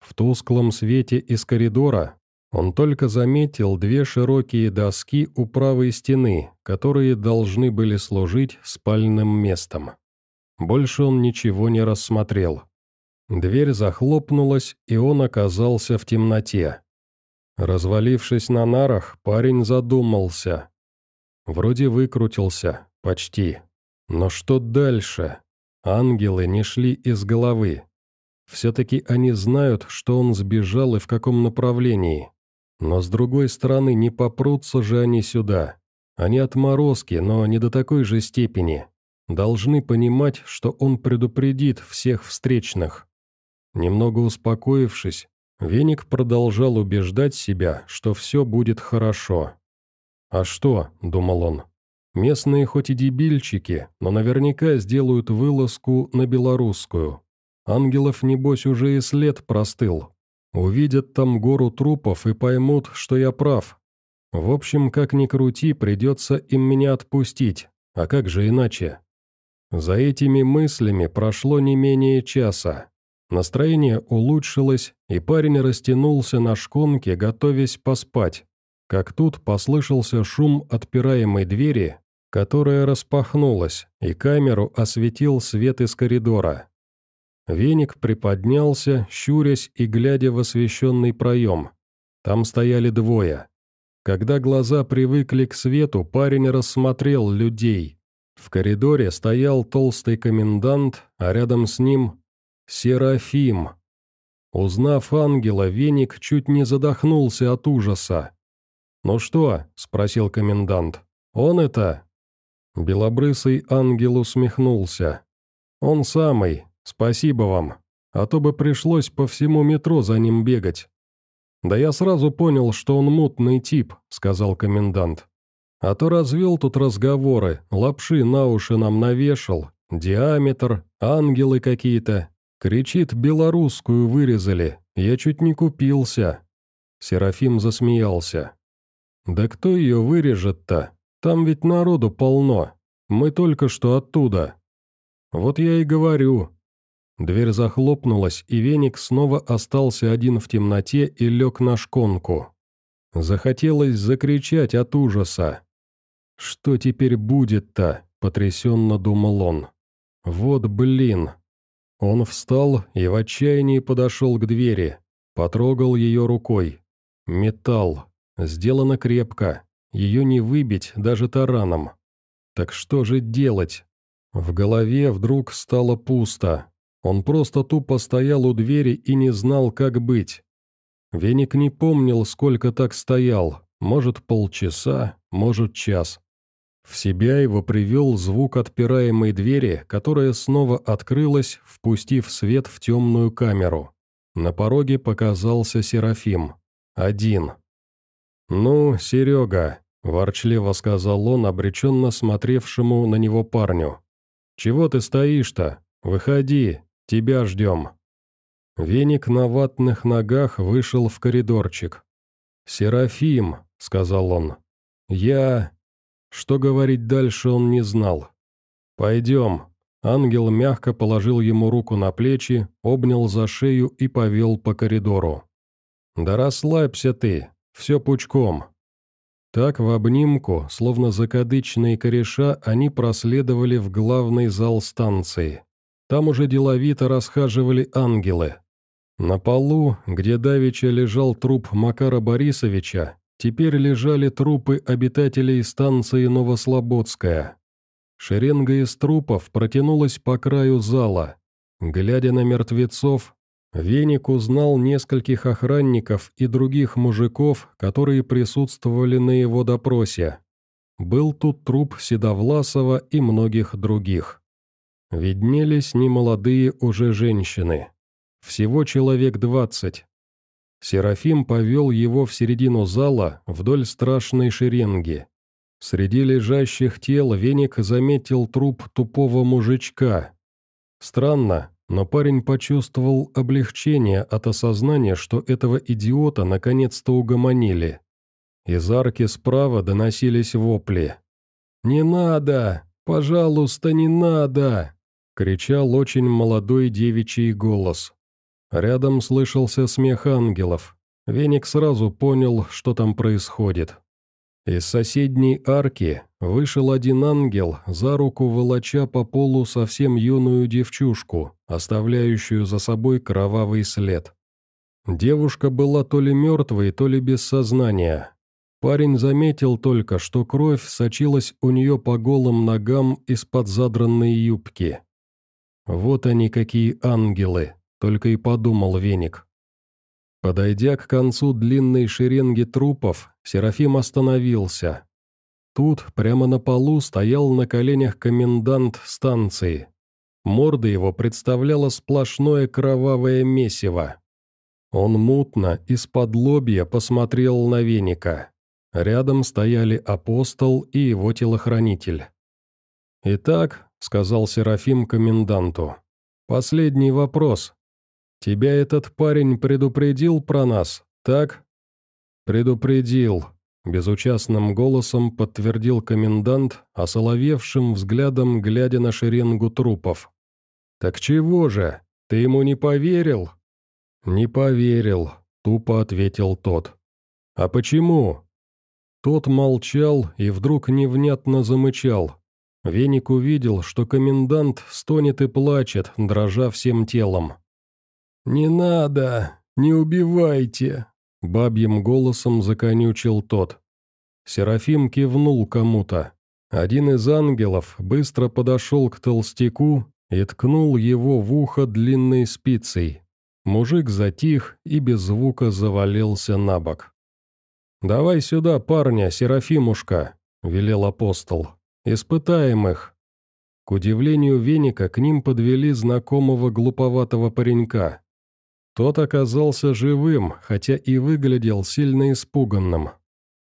В тусклом свете из коридора он только заметил две широкие доски у правой стены, которые должны были служить спальным местом. Больше он ничего не рассмотрел. Дверь захлопнулась, и он оказался в темноте. Развалившись на нарах, парень задумался. Вроде выкрутился, почти. Но что дальше? Ангелы не шли из головы. Все-таки они знают, что он сбежал и в каком направлении. Но с другой стороны, не попрутся же они сюда. Они отморозки, но не до такой же степени. Должны понимать, что он предупредит всех встречных. Немного успокоившись, Веник продолжал убеждать себя, что все будет хорошо. «А что?» – думал он. «Местные хоть и дебильчики, но наверняка сделают вылазку на белорусскую. Ангелов, небось, уже и след простыл. Увидят там гору трупов и поймут, что я прав. В общем, как ни крути, придется им меня отпустить. А как же иначе?» За этими мыслями прошло не менее часа. Настроение улучшилось, и парень растянулся на шконке, готовясь поспать. Как тут послышался шум отпираемой двери, которая распахнулась, и камеру осветил свет из коридора. Веник приподнялся, щурясь и глядя в освещенный проем. Там стояли двое. Когда глаза привыкли к свету, парень рассмотрел людей. В коридоре стоял толстый комендант, а рядом с ним Серафим. Узнав ангела, веник чуть не задохнулся от ужаса. «Ну что?» – спросил комендант. «Он это?» Белобрысый ангел усмехнулся. «Он самый. Спасибо вам. А то бы пришлось по всему метро за ним бегать». «Да я сразу понял, что он мутный тип», – сказал комендант. «А то развел тут разговоры, лапши на уши нам навешал, диаметр, ангелы какие-то, Кричит, белорусскую вырезали, я чуть не купился. Серафим засмеялся. «Да кто ее вырежет-то?» Там ведь народу полно. Мы только что оттуда». «Вот я и говорю». Дверь захлопнулась, и веник снова остался один в темноте и лег на шконку. Захотелось закричать от ужаса. «Что теперь будет-то?» – потрясенно думал он. «Вот блин!» Он встал и в отчаянии подошел к двери, потрогал ее рукой. Металл. Сделано крепко. Ее не выбить даже тараном. Так что же делать? В голове вдруг стало пусто. Он просто тупо стоял у двери и не знал, как быть. Веник не помнил, сколько так стоял, может полчаса, может час. В себя его привел звук отпираемой двери, которая снова открылась, впустив свет в темную камеру. На пороге показался Серафим. Один. «Ну, Серега», — ворчливо сказал он, обреченно смотревшему на него парню. «Чего ты стоишь-то? Выходи, тебя ждем». Веник на ватных ногах вышел в коридорчик. «Серафим», — сказал он, — «я...» Что говорить дальше он не знал. «Пойдем». Ангел мягко положил ему руку на плечи, обнял за шею и повел по коридору. «Да расслабься ты, все пучком». Так в обнимку, словно закадычные кореша, они проследовали в главный зал станции. Там уже деловито расхаживали ангелы. На полу, где давеча лежал труп Макара Борисовича, теперь лежали трупы обитателей станции Новослободская. Шеренга из трупов протянулась по краю зала. Глядя на мертвецов, Веник узнал нескольких охранников и других мужиков, которые присутствовали на его допросе. Был тут труп Седовласова и многих других. Виднелись немолодые уже женщины. Всего человек двадцать. Серафим повел его в середину зала вдоль страшной шеренги. Среди лежащих тел веник заметил труп тупого мужичка. Странно, но парень почувствовал облегчение от осознания, что этого идиота наконец-то угомонили. Из арки справа доносились вопли. «Не надо! Пожалуйста, не надо!» — кричал очень молодой девичий голос. Рядом слышался смех ангелов. Веник сразу понял, что там происходит. Из соседней арки вышел один ангел, за руку волоча по полу совсем юную девчушку, оставляющую за собой кровавый след. Девушка была то ли мертвой, то ли без сознания. Парень заметил только, что кровь сочилась у нее по голым ногам из-под задранной юбки. Вот они какие ангелы, только и подумал веник. Подойдя к концу длинной шеренги трупов, Серафим остановился. Тут, прямо на полу, стоял на коленях комендант станции. Морда его представляла сплошное кровавое месиво. Он мутно, из-под лобья посмотрел на веника. Рядом стояли апостол и его телохранитель. «Итак», — сказал Серафим коменданту, — «последний вопрос. «Тебя этот парень предупредил про нас, так?» «Предупредил», — безучастным голосом подтвердил комендант, осоловевшим взглядом глядя на шеренгу трупов. «Так чего же? Ты ему не поверил?» «Не поверил», — тупо ответил тот. «А почему?» Тот молчал и вдруг невнятно замычал. Веник увидел, что комендант стонет и плачет, дрожа всем телом. «Не надо! Не убивайте!» Бабьим голосом законючил тот. Серафим кивнул кому-то. Один из ангелов быстро подошел к толстяку и ткнул его в ухо длинной спицей. Мужик затих и без звука завалился на бок. «Давай сюда, парня, Серафимушка», — велел апостол. «Испытаем их». К удивлению Веника к ним подвели знакомого глуповатого паренька. Тот оказался живым, хотя и выглядел сильно испуганным.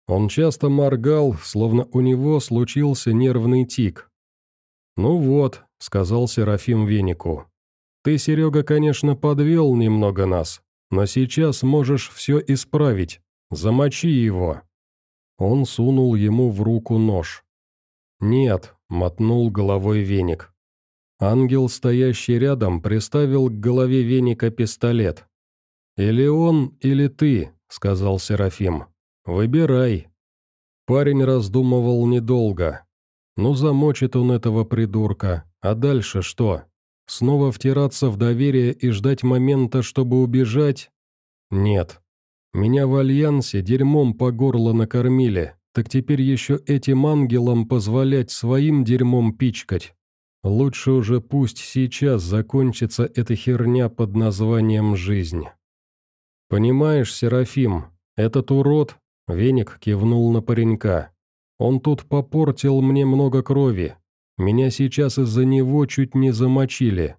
Он часто моргал, словно у него случился нервный тик. «Ну вот», — сказал Серафим Венику, — «ты, Серега, конечно, подвел немного нас, но сейчас можешь все исправить. Замочи его». Он сунул ему в руку нож. «Нет», — мотнул головой веник. Ангел, стоящий рядом, приставил к голове веника пистолет. «Или он, или ты», — сказал Серафим. «Выбирай». Парень раздумывал недолго. Ну, замочит он этого придурка, а дальше что? Снова втираться в доверие и ждать момента, чтобы убежать? Нет. Меня в Альянсе дерьмом по горло накормили, так теперь еще этим ангелам позволять своим дерьмом пичкать. Лучше уже пусть сейчас закончится эта херня под названием «жизнь». «Понимаешь, Серафим, этот урод...» — Веник кивнул на паренька. «Он тут попортил мне много крови. Меня сейчас из-за него чуть не замочили.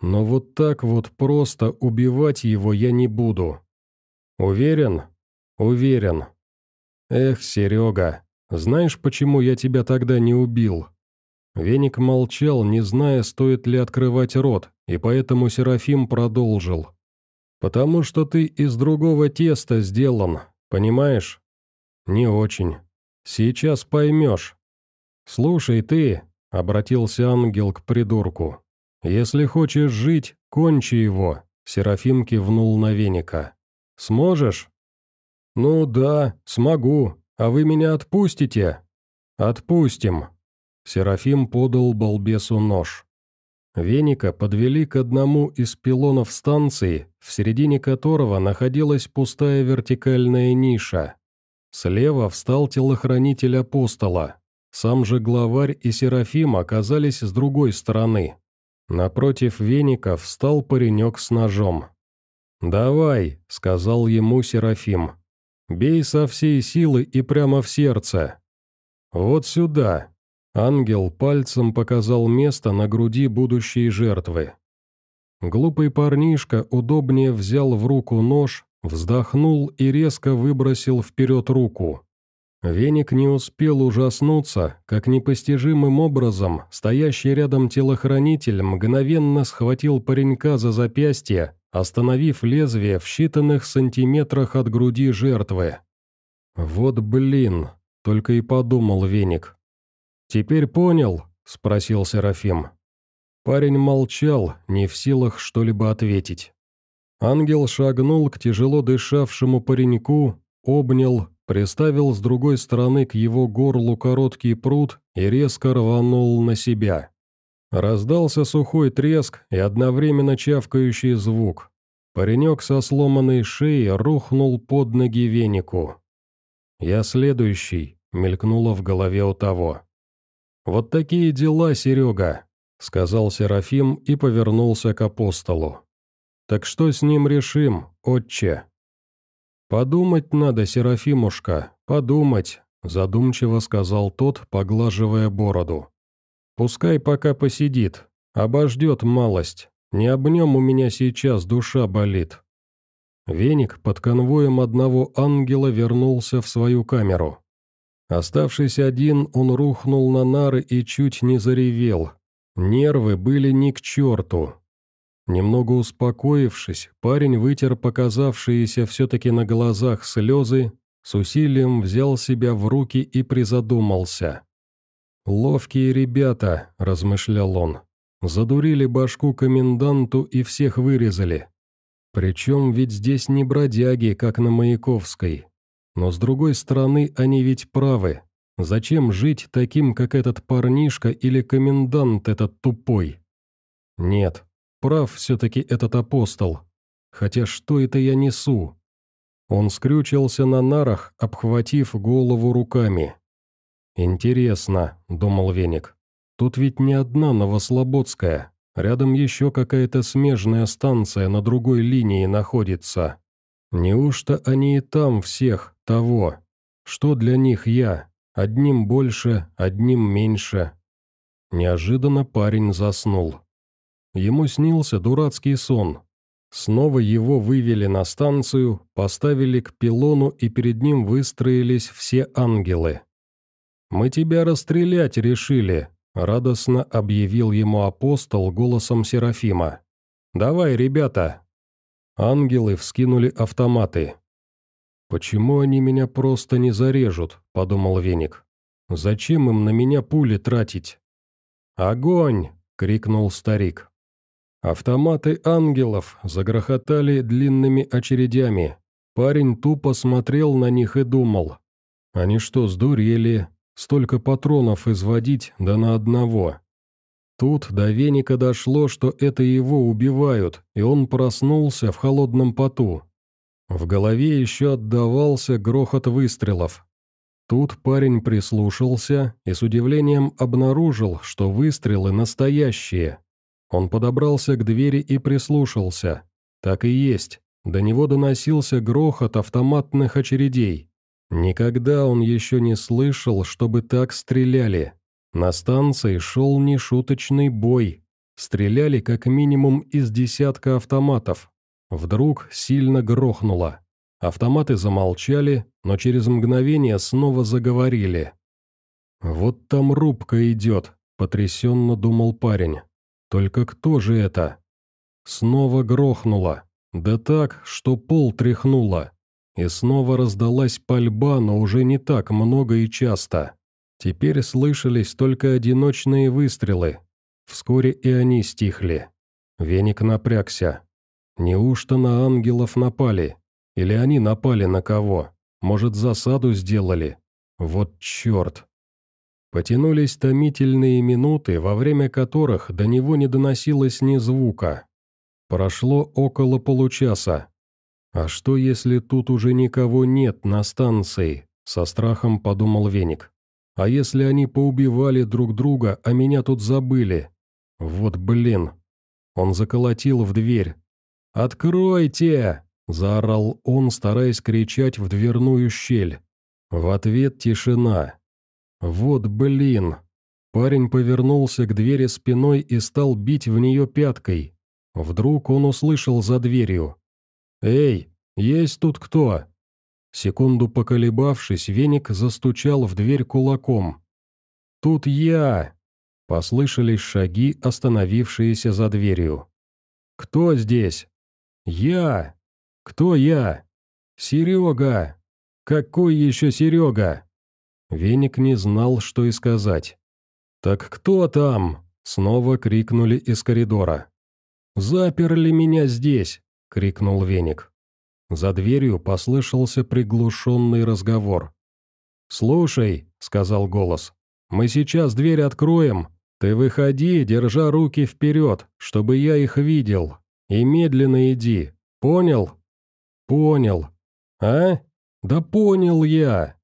Но вот так вот просто убивать его я не буду. Уверен? Уверен. Эх, Серега, знаешь, почему я тебя тогда не убил?» Веник молчал, не зная, стоит ли открывать рот, и поэтому Серафим продолжил. «Потому что ты из другого теста сделан, понимаешь?» «Не очень. Сейчас поймешь. Слушай, ты», — обратился ангел к придурку, «если хочешь жить, кончи его», — Серафим кивнул на веника. Сможешь?» «Ну да, смогу. А вы меня отпустите?» «Отпустим». Серафим подал балбесу нож. Веника подвели к одному из пилонов станции, в середине которого находилась пустая вертикальная ниша. Слева встал телохранитель апостола. Сам же главарь и Серафим оказались с другой стороны. Напротив веника встал паренек с ножом. «Давай», — сказал ему Серафим. «Бей со всей силы и прямо в сердце». «Вот сюда». Ангел пальцем показал место на груди будущей жертвы. Глупый парнишка удобнее взял в руку нож, вздохнул и резко выбросил вперед руку. Веник не успел ужаснуться, как непостижимым образом стоящий рядом телохранитель мгновенно схватил паренька за запястье остановив лезвие в считанных сантиметрах от груди жертвы. «Вот блин!» — только и подумал веник. «Теперь понял?» — спросил Серафим. Парень молчал, не в силах что-либо ответить. Ангел шагнул к тяжело дышавшему пареньку, обнял, приставил с другой стороны к его горлу короткий пруд и резко рванул на себя. Раздался сухой треск и одновременно чавкающий звук. Паренек со сломанной шеей рухнул под ноги венику. «Я следующий», — мелькнуло в голове у того. «Вот такие дела, Серега», — сказал Серафим и повернулся к апостолу. «Так что с ним решим, отче?» «Подумать надо, Серафимушка, подумать», — задумчиво сказал тот, поглаживая бороду. Пускай пока посидит, обождет малость, не об нем у меня сейчас душа болит». Веник под конвоем одного ангела вернулся в свою камеру. Оставшись один, он рухнул на нары и чуть не заревел. Нервы были ни к черту. Немного успокоившись, парень вытер показавшиеся все-таки на глазах слезы, с усилием взял себя в руки и призадумался. «Ловкие ребята», — размышлял он. «Задурили башку коменданту и всех вырезали. Причем ведь здесь не бродяги, как на Маяковской. Но с другой стороны, они ведь правы. Зачем жить таким, как этот парнишка или комендант этот тупой? Нет, прав все-таки этот апостол. Хотя что это я несу? Он скрючился на нарах, обхватив голову руками. «Интересно», — думал Веник. «Тут ведь не одна Новослободская. Рядом еще какая-то смежная станция на другой линии находится. Неужто они и там всех того? Что для них я? Одним больше, одним меньше». Неожиданно парень заснул. Ему снился дурацкий сон. Снова его вывели на станцию, поставили к пилону и перед ним выстроились все ангелы. «Мы тебя расстрелять решили», — радостно объявил ему апостол голосом Серафима. «Давай, ребята!» Ангелы вскинули автоматы. «Почему они меня просто не зарежут?» – подумал Веник. «Зачем им на меня пули тратить?» «Огонь!» – крикнул старик. Автоматы ангелов загрохотали длинными очередями. Парень тупо смотрел на них и думал. «Они что, сдурели? Столько патронов изводить, да на одного?» Тут до веника дошло, что это его убивают, и он проснулся в холодном поту. В голове еще отдавался грохот выстрелов. Тут парень прислушался и с удивлением обнаружил, что выстрелы настоящие. Он подобрался к двери и прислушался. Так и есть, до него доносился грохот автоматных очередей. Никогда он еще не слышал, чтобы так стреляли. На станции шел нешуточный бой. Стреляли как минимум из десятка автоматов. Вдруг сильно грохнуло. Автоматы замолчали, но через мгновение снова заговорили. «Вот там рубка идет», — потрясенно думал парень. «Только кто же это?» Снова грохнуло. Да так, что пол тряхнуло. И снова раздалась пальба, но уже не так много и часто. Теперь слышались только одиночные выстрелы. Вскоре и они стихли. Веник напрягся. Неужто на ангелов напали? Или они напали на кого? Может, засаду сделали? Вот черт! Потянулись томительные минуты, во время которых до него не доносилось ни звука. Прошло около получаса. А что, если тут уже никого нет на станции? Со страхом подумал Веник. А если они поубивали друг друга, а меня тут забыли? Вот блин. Он заколотил в дверь. «Откройте!» – заорал он, стараясь кричать в дверную щель. В ответ тишина. «Вот блин!» Парень повернулся к двери спиной и стал бить в нее пяткой. Вдруг он услышал за дверью. «Эй, есть тут кто?» Секунду поколебавшись, веник застучал в дверь кулаком. «Тут я!» Послышались шаги, остановившиеся за дверью. «Кто здесь?» «Я!» «Кто я?» «Серега!» «Какой еще Серега?» Веник не знал, что и сказать. «Так кто там?» — снова крикнули из коридора. «Заперли меня здесь!» — крикнул Веник. За дверью послышался приглушенный разговор. «Слушай», — сказал голос, — «мы сейчас дверь откроем. Ты выходи, держа руки вперед, чтобы я их видел. И медленно иди. Понял?» «Понял. А? Да понял я!»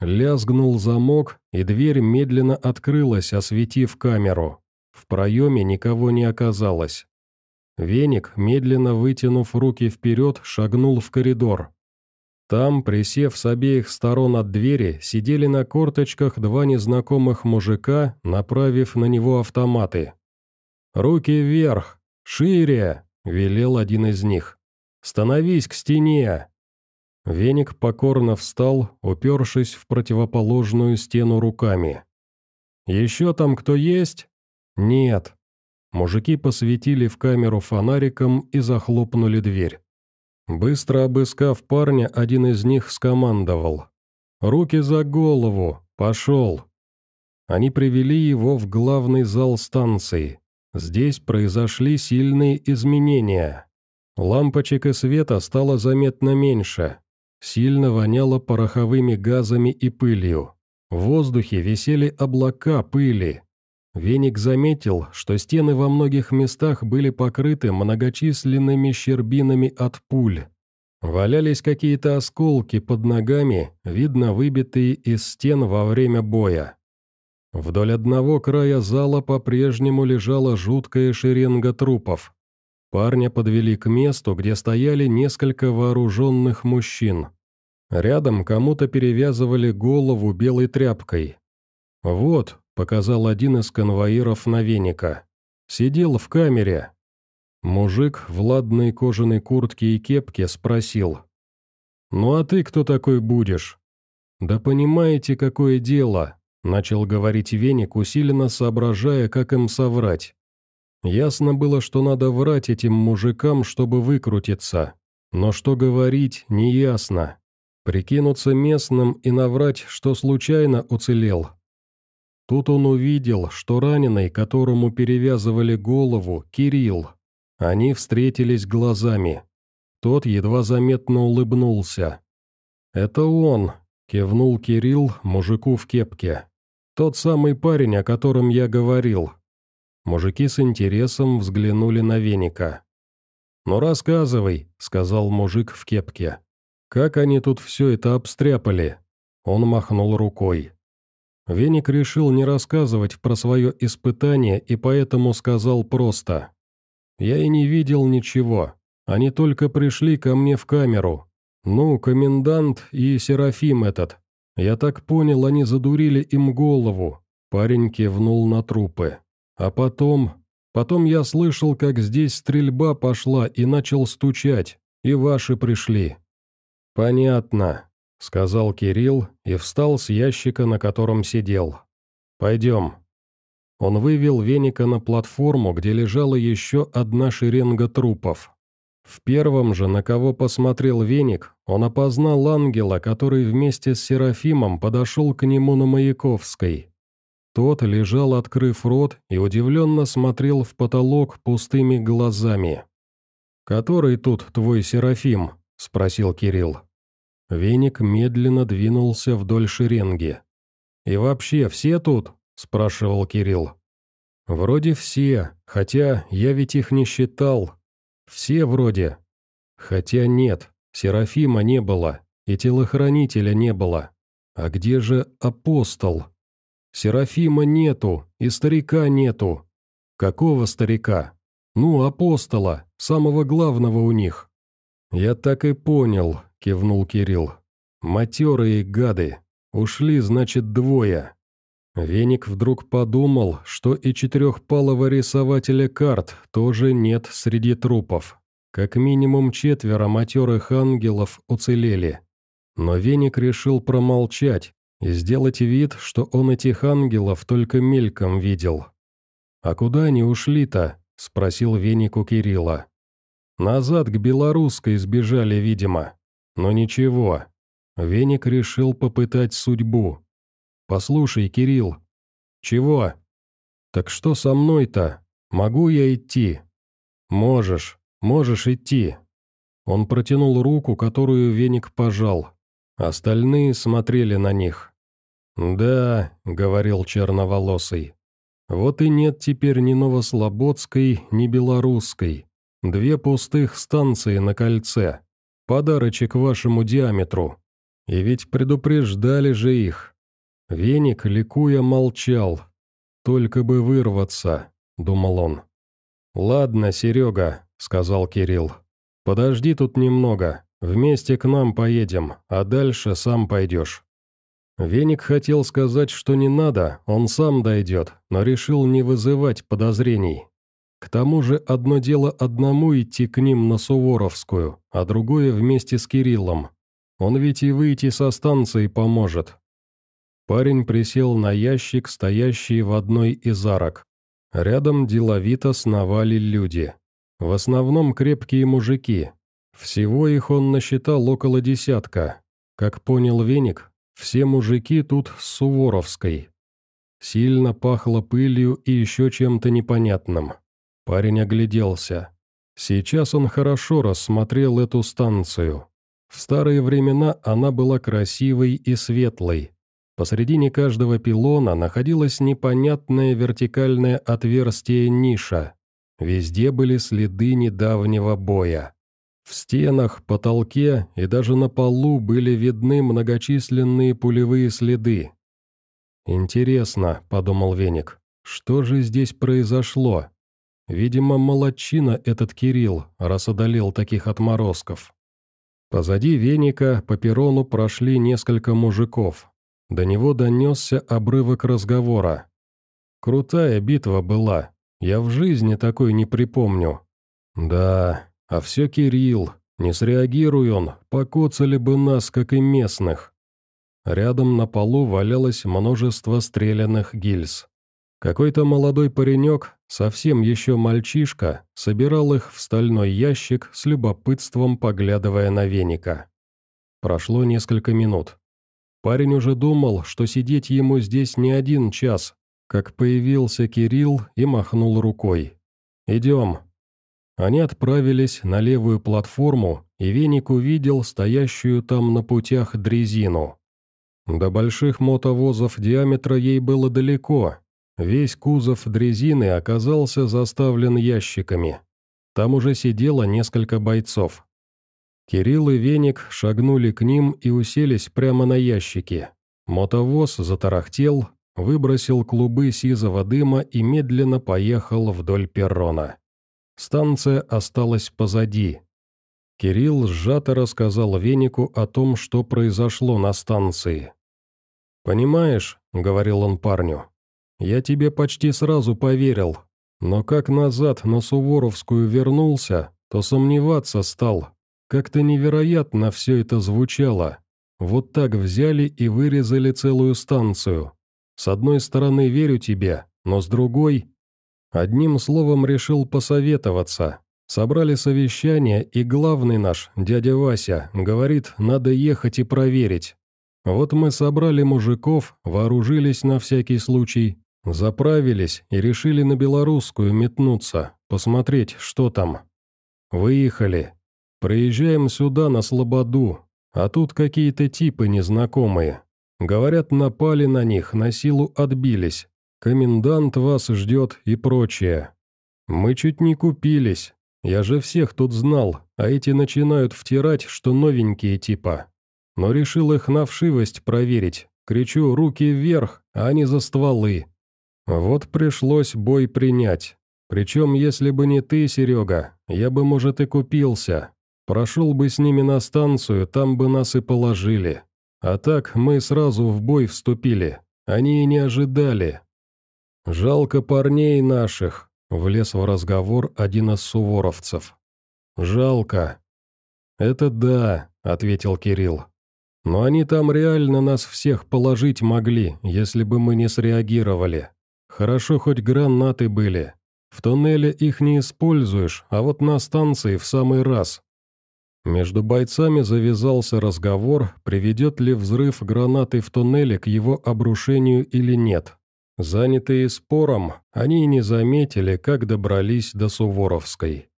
Лязгнул замок, и дверь медленно открылась, осветив камеру. В проеме никого не оказалось. Веник, медленно вытянув руки вперед, шагнул в коридор. Там, присев с обеих сторон от двери, сидели на корточках два незнакомых мужика, направив на него автоматы. «Руки вверх! Шире!» — велел один из них. «Становись к стене!» Веник покорно встал, упершись в противоположную стену руками. «Еще там кто есть?» «Нет», Мужики посветили в камеру фонариком и захлопнули дверь. Быстро обыскав парня, один из них скомандовал. «Руки за голову! Пошел!» Они привели его в главный зал станции. Здесь произошли сильные изменения. Лампочек и света стало заметно меньше. Сильно воняло пороховыми газами и пылью. В воздухе висели облака пыли. Веник заметил, что стены во многих местах были покрыты многочисленными щербинами от пуль. Валялись какие-то осколки под ногами, видно выбитые из стен во время боя. Вдоль одного края зала по-прежнему лежала жуткая шеренга трупов. Парня подвели к месту, где стояли несколько вооруженных мужчин. Рядом кому-то перевязывали голову белой тряпкой. «Вот», — показал один из конвоиров на веника. «Сидел в камере». Мужик в ладной кожаной куртке и кепке спросил. «Ну а ты кто такой будешь?» «Да понимаете, какое дело», — начал говорить веник, усиленно соображая, как им соврать. Ясно было, что надо врать этим мужикам, чтобы выкрутиться. Но что говорить, неясно. Прикинуться местным и наврать, что случайно уцелел. Тут он увидел, что раненый, которому перевязывали голову, Кирилл. Они встретились глазами. Тот едва заметно улыбнулся. «Это он», — кивнул Кирилл мужику в кепке. «Тот самый парень, о котором я говорил». Мужики с интересом взглянули на веника. «Ну рассказывай», — сказал мужик в кепке. «Как они тут все это обстряпали?» Он махнул рукой. Веник решил не рассказывать про свое испытание и поэтому сказал просто. «Я и не видел ничего. Они только пришли ко мне в камеру. Ну, комендант и Серафим этот. Я так понял, они задурили им голову». Парень кивнул на трупы. «А потом... Потом я слышал, как здесь стрельба пошла и начал стучать, и ваши пришли. «Понятно», — сказал Кирилл и встал с ящика, на котором сидел. «Пойдем». Он вывел веника на платформу, где лежала еще одна шеренга трупов. В первом же, на кого посмотрел веник, он опознал ангела, который вместе с Серафимом подошел к нему на Маяковской. Тот лежал, открыв рот, и удивленно смотрел в потолок пустыми глазами. «Который тут твой Серафим?» — спросил Кирилл. Веник медленно двинулся вдоль шеренги. «И вообще все тут?» – спрашивал Кирилл. «Вроде все, хотя я ведь их не считал. Все вроде. Хотя нет, Серафима не было, и телохранителя не было. А где же апостол? Серафима нету, и старика нету. Какого старика? Ну, апостола, самого главного у них. Я так и понял, кивнул Кирилл. «Матерые гады! Ушли, значит, двое!» Веник вдруг подумал, что и четырехпалого рисователя карт тоже нет среди трупов. Как минимум четверо матерых ангелов уцелели. Но Веник решил промолчать и сделать вид, что он этих ангелов только мельком видел. «А куда они ушли-то?» – спросил Веник у Кирилла. «Назад к Белорусской сбежали, видимо. Но ничего, Веник решил попытать судьбу. «Послушай, Кирилл». «Чего?» «Так что со мной-то? Могу я идти?» «Можешь, можешь идти». Он протянул руку, которую Веник пожал. Остальные смотрели на них. «Да», — говорил черноволосый, — «вот и нет теперь ни Новослободской, ни Белорусской. Две пустых станции на кольце. Подарочек вашему диаметру. И ведь предупреждали же их. Веник, ликуя, молчал. Только бы вырваться, думал он. «Ладно, Серега», — сказал Кирилл. «Подожди тут немного. Вместе к нам поедем, а дальше сам пойдешь». Веник хотел сказать, что не надо, он сам дойдет, но решил не вызывать подозрений. К тому же одно дело одному идти к ним на Суворовскую, а другое вместе с Кириллом. Он ведь и выйти со станции поможет. Парень присел на ящик, стоящий в одной из арок. Рядом деловито сновали люди. В основном крепкие мужики. Всего их он насчитал около десятка. Как понял Веник, все мужики тут с Суворовской. Сильно пахло пылью и еще чем-то непонятным. Парень огляделся. Сейчас он хорошо рассмотрел эту станцию. В старые времена она была красивой и светлой. Посредине каждого пилона находилось непонятное вертикальное отверстие ниша. Везде были следы недавнего боя. В стенах, потолке и даже на полу были видны многочисленные пулевые следы. «Интересно», — подумал Веник, — «что же здесь произошло?» Видимо, молодчина этот Кирилл, раз одолел таких отморозков. Позади веника по перрону прошли несколько мужиков. До него донесся обрывок разговора. «Крутая битва была. Я в жизни такой не припомню». «Да, а все Кирилл. Не среагируй он, покоцали бы нас, как и местных». Рядом на полу валялось множество стрелянных гильз. Какой-то молодой паренек, совсем еще мальчишка, собирал их в стальной ящик с любопытством поглядывая на веника. Прошло несколько минут. Парень уже думал, что сидеть ему здесь не один час, как появился Кирилл и махнул рукой. «Идем». Они отправились на левую платформу, и Веник увидел стоящую там на путях дрезину. До больших мотовозов диаметра ей было далеко. Весь кузов дрезины оказался заставлен ящиками. Там уже сидело несколько бойцов. Кирилл и Веник шагнули к ним и уселись прямо на ящики. Мотовоз затарахтел, выбросил клубы сизого дыма и медленно поехал вдоль перрона. Станция осталась позади. Кирилл сжато рассказал Венику о том, что произошло на станции. «Понимаешь», — говорил он парню, — «я тебе почти сразу поверил, но как назад на Суворовскую вернулся, то сомневаться стал. Как-то невероятно все это звучало. Вот так взяли и вырезали целую станцию. С одной стороны верю тебе, но с другой... Одним словом решил посоветоваться. Собрали совещание, и главный наш, дядя Вася, говорит, надо ехать и проверить. Вот мы собрали мужиков, вооружились на всякий случай, заправились и решили на белорусскую метнуться, посмотреть, что там. Выехали. Приезжаем сюда, на Слободу, а тут какие-то типы незнакомые. Говорят, напали на них, на силу отбились. Комендант вас ждет и прочее. Мы чуть не купились. Я же всех тут знал, а эти начинают втирать, что новенькие типа. Но решил их на вшивость проверить. Кричу «руки вверх», а они за стволы. Вот пришлось бой принять. Причем, если бы не ты, Серега, я бы, может, и купился. Прошел бы с ними на станцию, там бы нас и положили. А так мы сразу в бой вступили. Они и не ожидали. Жалко парней наших, влез в разговор один из суворовцев. Жалко. Это да, ответил Кирилл. Но они там реально нас всех положить могли, если бы мы не среагировали. Хорошо, хоть гранаты были. В туннеле их не используешь, а вот на станции в самый раз. Между бойцами завязался разговор, приведет ли взрыв гранаты в туннеле к его обрушению или нет. Занятые спором, они не заметили, как добрались до Суворовской.